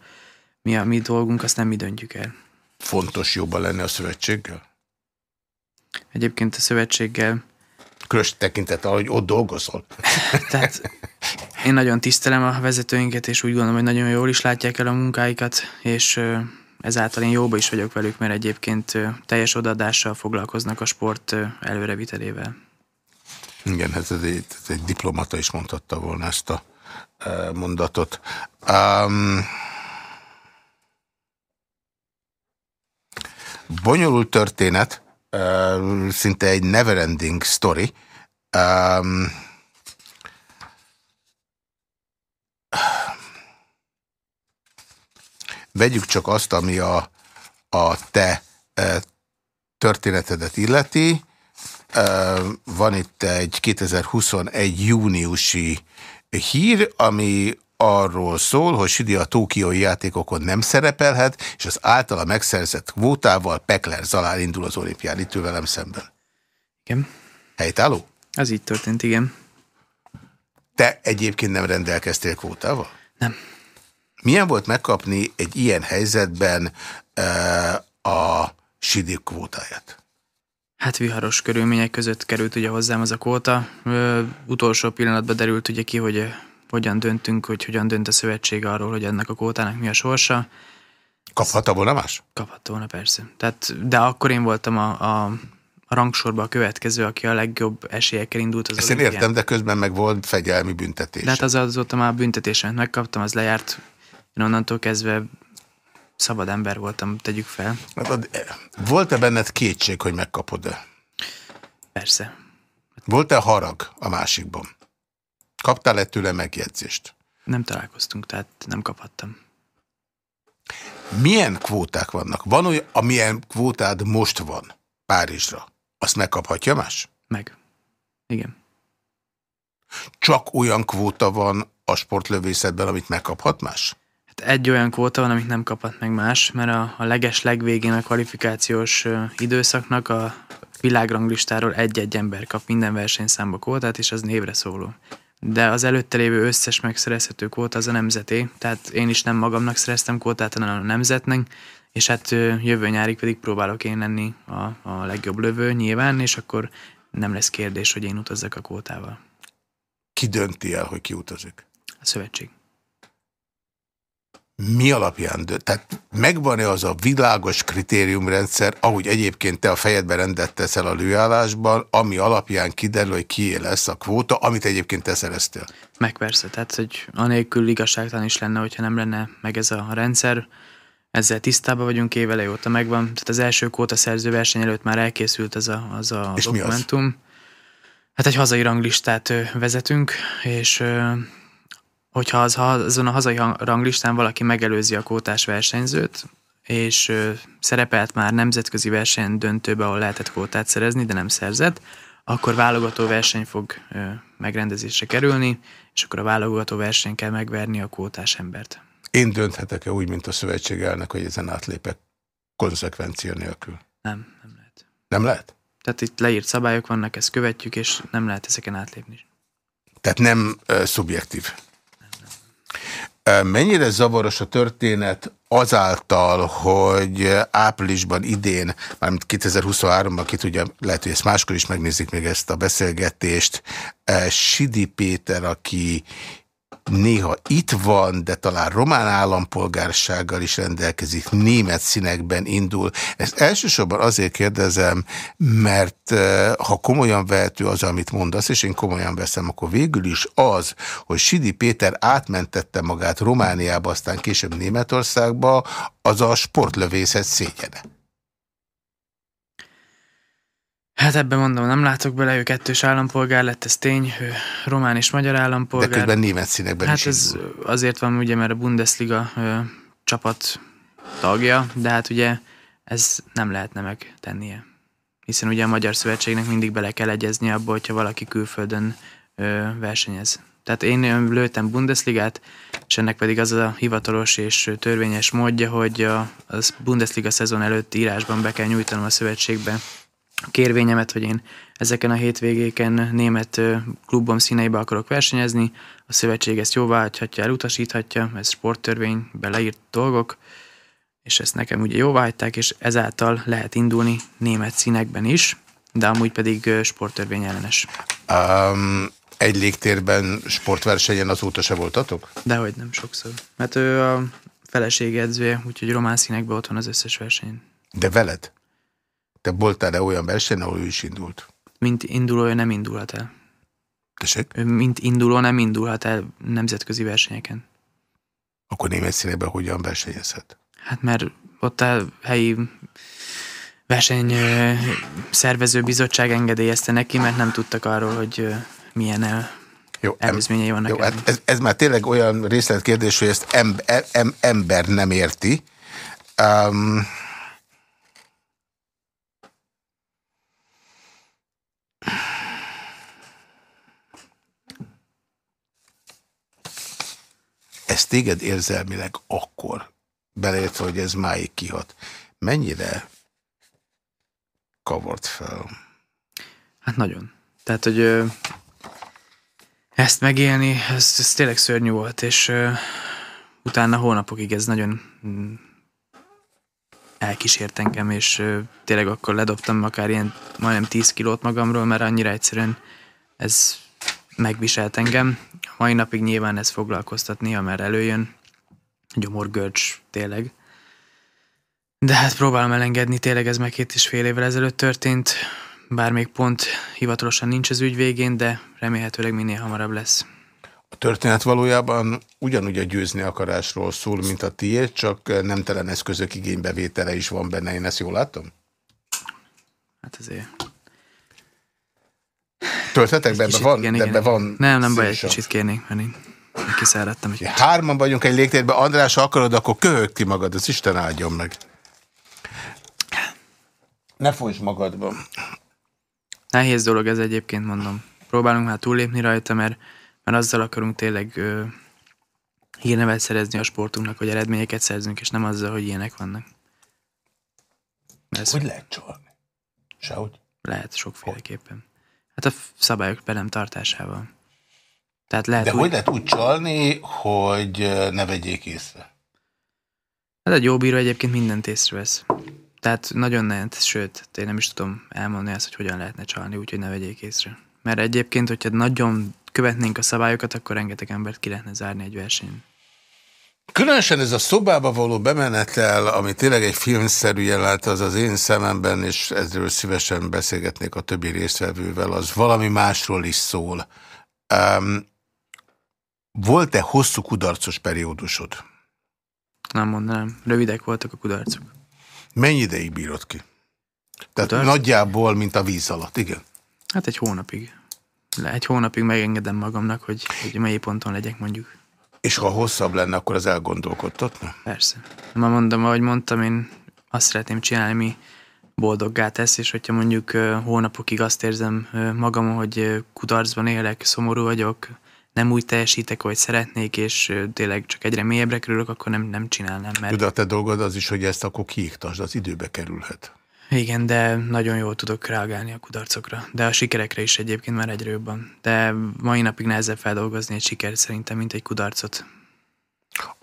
mi, a, mi dolgunk, azt nem mi döntjük el. Fontos jobban lenni a szövetséggel? Egyébként a szövetséggel... Különös tekintet, ahogy ott dolgozol. Tehát én nagyon tisztelem a vezetőinket, és úgy gondolom, hogy nagyon jól is látják el a munkáikat, és ezáltal én jóba is vagyok velük, mert egyébként teljes odaadással foglalkoznak a sport előrevitelével. Igen, hát ez egy, ez egy diplomata is mondhatta volna ezt a mondatot. Um, bonyolult történet, uh, szinte egy neverending story. Um, Vegyük csak azt, ami a, a te e, történetedet illeti. E, van itt egy 2021 júniusi hír, ami arról szól, hogy Sidi a tókiói játékokon nem szerepelhet, és az általa megszerzett kvótával Pekler Zalál indul az olimpián, itt velem szemben. Igen. Helytálló? Az így történt, igen. Te egyébként nem rendelkeztél kvótával? Nem. Milyen volt megkapni egy ilyen helyzetben uh, a Sidi kvótáját? Hát viharos körülmények között került ugye hozzám az a kvóta. Ö, utolsó pillanatban derült ugye ki, hogy hogyan döntünk, hogy hogyan dönt a szövetség arról, hogy ennek a kvótának mi a sorsa. Kaphatta volna más? Kaphatta volna, persze. Tehát, de akkor én voltam a, a, a rangsorba a következő, aki a legjobb esélyekkel indult az Ezt én értem, de közben meg volt fegyelmi büntetés. De hát az azóta már büntetésen megkaptam, az lejárt én onnantól kezdve szabad ember voltam, tegyük fel. Hát volt-e benned kétség, hogy megkapod-e? Persze. Volt-e harag a másikban? Kaptál-e tőle megjegyzést? Nem találkoztunk, tehát nem kaphattam. Milyen kvóták vannak? Van olyan, amilyen kvótád most van Párizsra? Azt megkaphatja más? Meg. Igen. Csak olyan kvóta van a sportlövészetben, amit megkaphat más? Hát egy olyan kvóta van, amit nem kaphat meg más, mert a, a leges legvégén a kvalifikációs időszaknak a világranglistáról egy-egy ember kap minden versenyszámba kvótát, és az névre szóló. De az előtte lévő összes megszerezhető kvóta az a nemzeté, tehát én is nem magamnak szereztem kvótát, hanem a nemzetnek, és hát jövő nyárig pedig próbálok én lenni a, a legjobb lövő nyilván, és akkor nem lesz kérdés, hogy én utazzak a kvótával. Ki dönti el, hogy ki utazik? A szövetség mi alapján dönt? Tehát megvan-e az a világos kritériumrendszer, ahogy egyébként te a fejedbe rendet teszel a lőállásban, ami alapján kiderül, hogy kié lesz a kvóta, amit egyébként te szereztél? Meg persze, tehát hogy anélkül igazságtalan is lenne, hogyha nem lenne meg ez a rendszer. Ezzel tisztában vagyunk, évele óta megvan. Tehát az első kvóta szerző verseny előtt már elkészült az a, az a És dokumentum. Hát egy hazai ranglistát vezetünk, és hogyha az, azon a hazai ranglistán valaki megelőzi a kótás versenyzőt, és szerepelt már nemzetközi verseny döntőbe, ahol lehetett kótát szerezni, de nem szerzett, akkor válogató verseny fog megrendezésre kerülni, és akkor a válogató verseny kell megverni a kótás embert. Én dönthetek-e úgy, mint a szövetség elnök, hogy ezen átlépek konzekvencia nélkül? Nem, nem lehet. Nem lehet? Tehát itt leírt szabályok vannak, ezt követjük, és nem lehet ezeken átlépni. Tehát nem uh, szubjektív? Mennyire zavaros a történet azáltal, hogy áprilisban idén, mármint 2023-ban, ki tudja, lehet, hogy ezt máskor is megnézik még ezt a beszélgetést, Sidi Péter, aki néha itt van, de talán román állampolgársággal is rendelkezik, német színekben indul. Ezt elsősorban azért kérdezem, mert eh, ha komolyan vehető az, amit mondasz, és én komolyan veszem, akkor végül is az, hogy Sidi Péter átmentette magát Romániába, aztán később Németországba, az a sportlövészet szégyene. Hát ebben mondom, nem látok bele, ő kettős állampolgár lett, ez tény, ő román és magyar állampolgár. De közben német színekben hát is ez indul. azért van, ugye, mert a Bundesliga ö, csapat tagja, de hát ugye ez nem lehetne megtennie. Hiszen ugye a Magyar Szövetségnek mindig bele kell egyezni abba, hogyha valaki külföldön ö, versenyez. Tehát én lőttem Bundesligát, és ennek pedig az a hivatalos és törvényes módja, hogy a, a Bundesliga szezon előtt írásban be kell nyújtanom a szövetségbe kérvényemet, hogy én ezeken a hétvégéken német klubom színeibe akarok versenyezni, a szövetség ezt jóvá hagyhatja, elutasíthatja, ez sporttörvény, beleírt dolgok, és ezt nekem ugye jóvá hagyták, és ezáltal lehet indulni német színekben is, de amúgy pedig sporttörvény ellenes. Um, egy légtérben sportversenyen azóta se voltatok? Dehogy nem sokszor. Mert ő a felesége edzője, úgyhogy román színekben ott van az összes verseny. De veled? Te voltál-e olyan versenyen, ahol ő is indult? Mint induló, ő nem indulhat el. Tessék? Ő mint induló nem indulhat el nemzetközi versenyeken. Akkor német színekben hogyan versenyezhet? Hát mert ott a helyi verseny szervező bizottság engedélyezte neki, mert nem tudtak arról, hogy milyen jó, előzményei vannak. Jó, hát ez, ez már tényleg olyan részletkérdés, hogy ezt em, em, ember nem érti. Um, ez téged érzelmileg akkor, beleértve, hogy ez máig kihat, mennyire kavart fel? Hát nagyon. Tehát, hogy ö, ezt megélni, ez, ez tényleg szörnyű volt, és ö, utána hónapokig ez nagyon mm, elkísért engem, és tényleg akkor ledobtam akár ilyen majdnem 10 kilót magamról, mert annyira egyszerűen ez megviselt engem. Mai napig nyilván ez foglalkoztat néha, mert előjön. Gyomorgörcs, tényleg. De hát próbálom elengedni, tényleg ez meg két és fél évvel ezelőtt történt, bár még pont hivatalosan nincs az ügy végén, de remélhetőleg minél hamarabb lesz. A történet valójában ugyanúgy a győzni akarásról szól, mint a tiéd, csak nemtelen eszközök igénybevétele is van benne, én ezt jól látom? Hát azért Töltetek be, van? Igen, igen, van nem, nem baj, egy kicsit kérnék, mert én kiszáradtam. Egy kicsit. Hárman vagyunk egy légtérben, András, ha akarod, akkor köhög ki magad, az Isten áldjon meg. Ne folyts magadba. Nehéz dolog ez egyébként, mondom. Próbálunk már túllépni rajta, mert, mert azzal akarunk tényleg ö, hírnevet szerezni a sportunknak, hogy eredményeket szerzünk, és nem azzal, hogy ilyenek vannak. Ez hogy lehet csalni? Sehogy? Lehet, sokféleképpen. Hát a szabályok be nem tartásával. Tehát lehet De úgy... hogy lehet úgy csalni, hogy ne vegyék észre? Hát egy jó bíró egyébként mindent észrevesz. Tehát nagyon nehéz, sőt, én nem is tudom elmondani azt, hogy hogyan lehetne csalni, úgyhogy ne vegyék észre. Mert egyébként, hogyha nagyon követnénk a szabályokat, akkor rengeteg embert ki lehetne zárni egy versenyen. Különösen ez a szobába való bemenetel, ami tényleg egy filmszerű jelent, az az én szememben, és ezről szívesen beszélgetnék a többi résztvevővel, az valami másról is szól. Um, Volt-e hosszú kudarcos periódusod? Nem mondanám. Rövidek voltak a kudarcok. Mennyi ideig bírod ki? Tehát Kudarc? nagyjából, mint a víz alatt, igen? Hát egy hónapig. Egy hónapig megengedem magamnak, hogy, hogy mely ponton legyek mondjuk. És ha hosszabb lenne, akkor az elgondolkodtatna? Persze. Ma mondom, ahogy mondtam, én azt szeretném csinálni, mi boldoggá tesz, és hogyha mondjuk hónapokig azt érzem magam, hogy kudarcban élek, szomorú vagyok, nem úgy teljesítek, ahogy szeretnék, és tényleg csak egyre mélyebbre kerülök, akkor nem, nem csinálnám. Mert... De a te dolgod az is, hogy ezt akkor kiiktasd, az időbe kerülhet. Igen, de nagyon jól tudok reagálni a kudarcokra. De a sikerekre is egyébként már egyre jobban. De mai napig nehezebb feldolgozni egy sikert szerintem, mint egy kudarcot.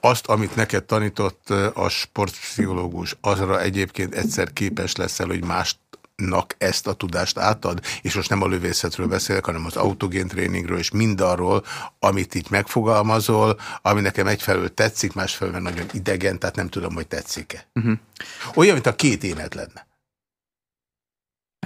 Azt, amit neked tanított a sportpszichológus, azra egyébként egyszer képes leszel, hogy másnak ezt a tudást átad, és most nem a lövészetről beszélek, hanem az autogén tréningről, és mindarról, amit itt megfogalmazol, ami nekem egyfelől tetszik, másfelől nagyon idegen, tehát nem tudom, hogy tetszik-e. Uh mhm. -huh. Olyan, mint a két éned lenne.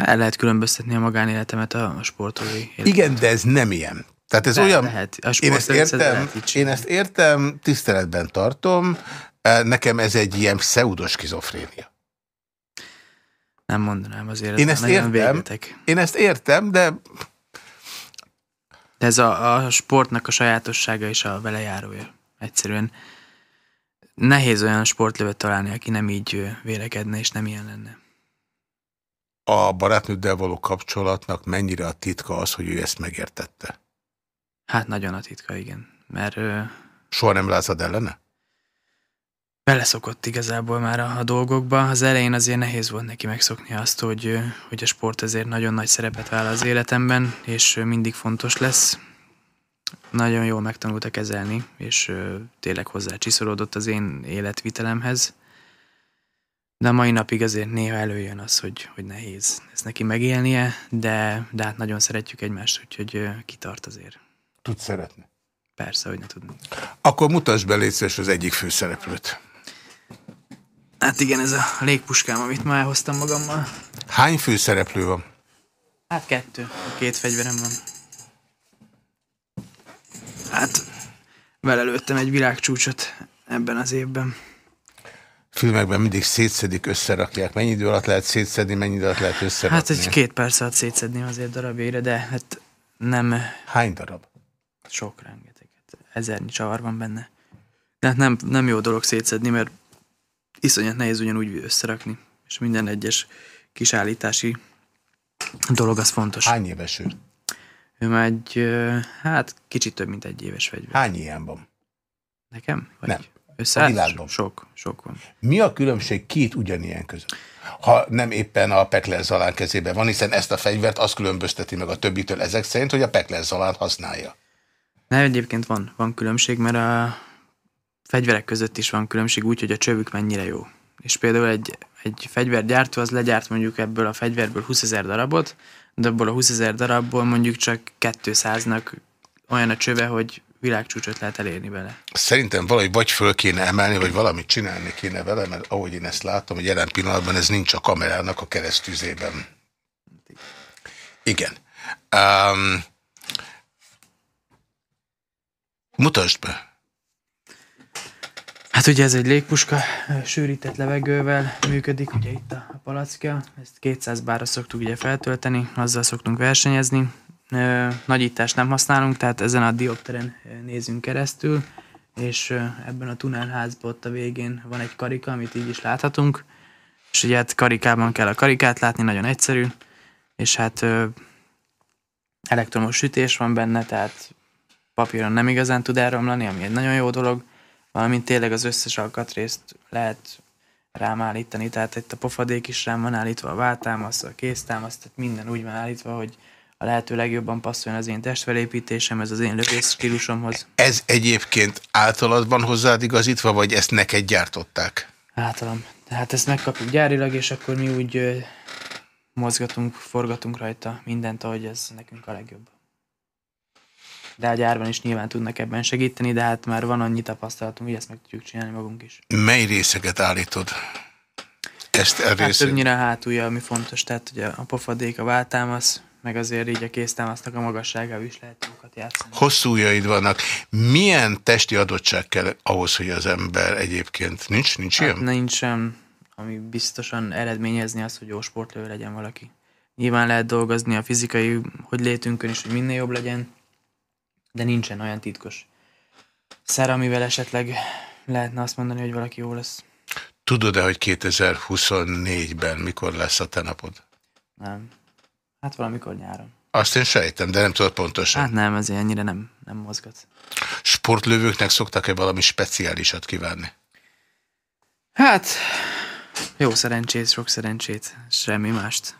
El lehet különböztetni a magánéletemet a sportolói életemet. Igen, de ez nem ilyen. Tehát ez de, olyan... Lehet. A én, ezt értem, én ezt értem, tiszteletben tartom, e, nekem ez egy ilyen pseudoskizofrénia. Nem mondanám azért. Én ezt értem, végetek. én ezt értem, de... De ez a, a sportnak a sajátossága és a vele járója. Egyszerűen nehéz olyan sportlövet találni, aki nem így vélekedne és nem ilyen lenne a barátnőddel való kapcsolatnak mennyire a titka az, hogy ő ezt megértette? Hát nagyon a titka, igen. Mert... Ö... Soha nem lázad ellene? Beleszokott igazából már a, a dolgokba. Az elején azért nehéz volt neki megszokni azt, hogy, hogy a sport ezért nagyon nagy szerepet vállal az életemben, és mindig fontos lesz. Nagyon jól megtanulta kezelni, és tényleg hozzá csiszolódott az én életvitelemhez. De a mai napig azért néha előjön az, hogy, hogy nehéz ezt neki megélnie, de, de hát nagyon szeretjük egymást, úgyhogy kitart azért. Tud szeretni? Persze, hogy ne tudni. Akkor mutasd be létszés az egyik főszereplőt. Hát igen, ez a légpuskám, amit ma elhoztam magammal. Hány főszereplő van? Hát kettő. Két fegyverem van. Hát vele lőttem egy világcsúcsot ebben az évben filmekben mindig szétszedik, összerakják. Mennyi idő alatt lehet szétszedni, mennyi idő alatt lehet összerakni? Hát egy két perc alatt szétszedni azért darabjaira, de hát nem... Hány darab? Sok, rengeteg. Ezernyi csavar van benne. De hát nem, nem jó dolog szétszedni, mert iszonyat nehéz ugyanúgy összerakni. És minden egyes kisállítási dolog az fontos. Hány éves ő? Ő már egy, hát kicsit több, mint egy éves fegyver. Hány ilyen van? Nekem? Vagy? Nem. Össze? A világban. Sok, sok van. Mi a különbség két ugyanilyen között? Ha nem éppen a Pekler Zalán kezében van, hiszen ezt a fegyvert azt különbözteti meg a többitől ezek szerint, hogy a Pekler Zalán használja. Ne, egyébként van, van különbség, mert a fegyverek között is van különbség úgy, hogy a csövük mennyire jó. És például egy, egy fegyvergyártó az legyárt mondjuk ebből a fegyverből 20 ezer darabot, de abból a 20 ezer darabból mondjuk csak 200-nak olyan a csöve, hogy világcsúcsot lehet elérni vele. Szerintem valahogy vagy föl kéne emelni, vagy valamit csinálni kéne vele, mert ahogy én ezt látom, hogy jelen pillanatban ez nincs a kamerának a keresztüzében. Igen. Um, mutasd be. Hát ugye ez egy légpuska, sűrített levegővel működik, ugye itt a palacka, ezt 200 bárra szoktuk ugye feltölteni, azzal szoktunk versenyezni, nagyítást nem használunk, tehát ezen a diopteren nézünk keresztül, és ebben a tunnelházban ott a végén van egy karika, amit így is láthatunk, és ugye hát karikában kell a karikát látni, nagyon egyszerű, és hát elektromos sütés van benne, tehát papíron nem igazán tud elromlani, ami egy nagyon jó dolog, valamint tényleg az összes alkatrészt lehet rám állítani, tehát itt a pofadék is rám van állítva, a váltámasz, a kéztámasz, tehát minden úgy van állítva, hogy a lehető legjobban passzoljon az én testfelépítésem, ez az én lövész stílusomhoz. Ez egyébként általad van hozzád igazítva, vagy ezt neked gyártották? Általam. Tehát ezt megkapjuk gyárilag, és akkor mi úgy ö, mozgatunk, forgatunk rajta mindent, ahogy ez nekünk a legjobb. De a gyárban is nyilván tudnak ebben segíteni, de hát már van annyi tapasztalatunk, hogy ezt meg tudjuk csinálni magunk is. Mely részeket állítod? Ezt a hát többnyire a hátulja, ami fontos, tehát ugye a pofadék, a váltámasz, meg azért így a kéztámasznak a magasságával is lehet jókat játszani. Hosszú ujjaid vannak. Milyen testi adottság kell ahhoz, hogy az ember egyébként nincs? Nincs hát ilyen? Nincs sem, ami biztosan eredményezni azt, hogy jó sportlő legyen valaki. Nyilván lehet dolgozni a fizikai, hogy létünkön is, hogy minél jobb legyen, de nincsen olyan titkos szer, amivel esetleg lehetne azt mondani, hogy valaki jó lesz. Tudod-e, hogy 2024-ben mikor lesz a te napod? Nem. Hát valamikor nyáron. Azt én sejtem, de nem tudod pontosan. Hát nem, ezért ennyire nem, nem mozgat. Sportlövőknek szoktak-e valami speciálisat kívánni? Hát, jó szerencsét, sok szerencsét, semmi mást.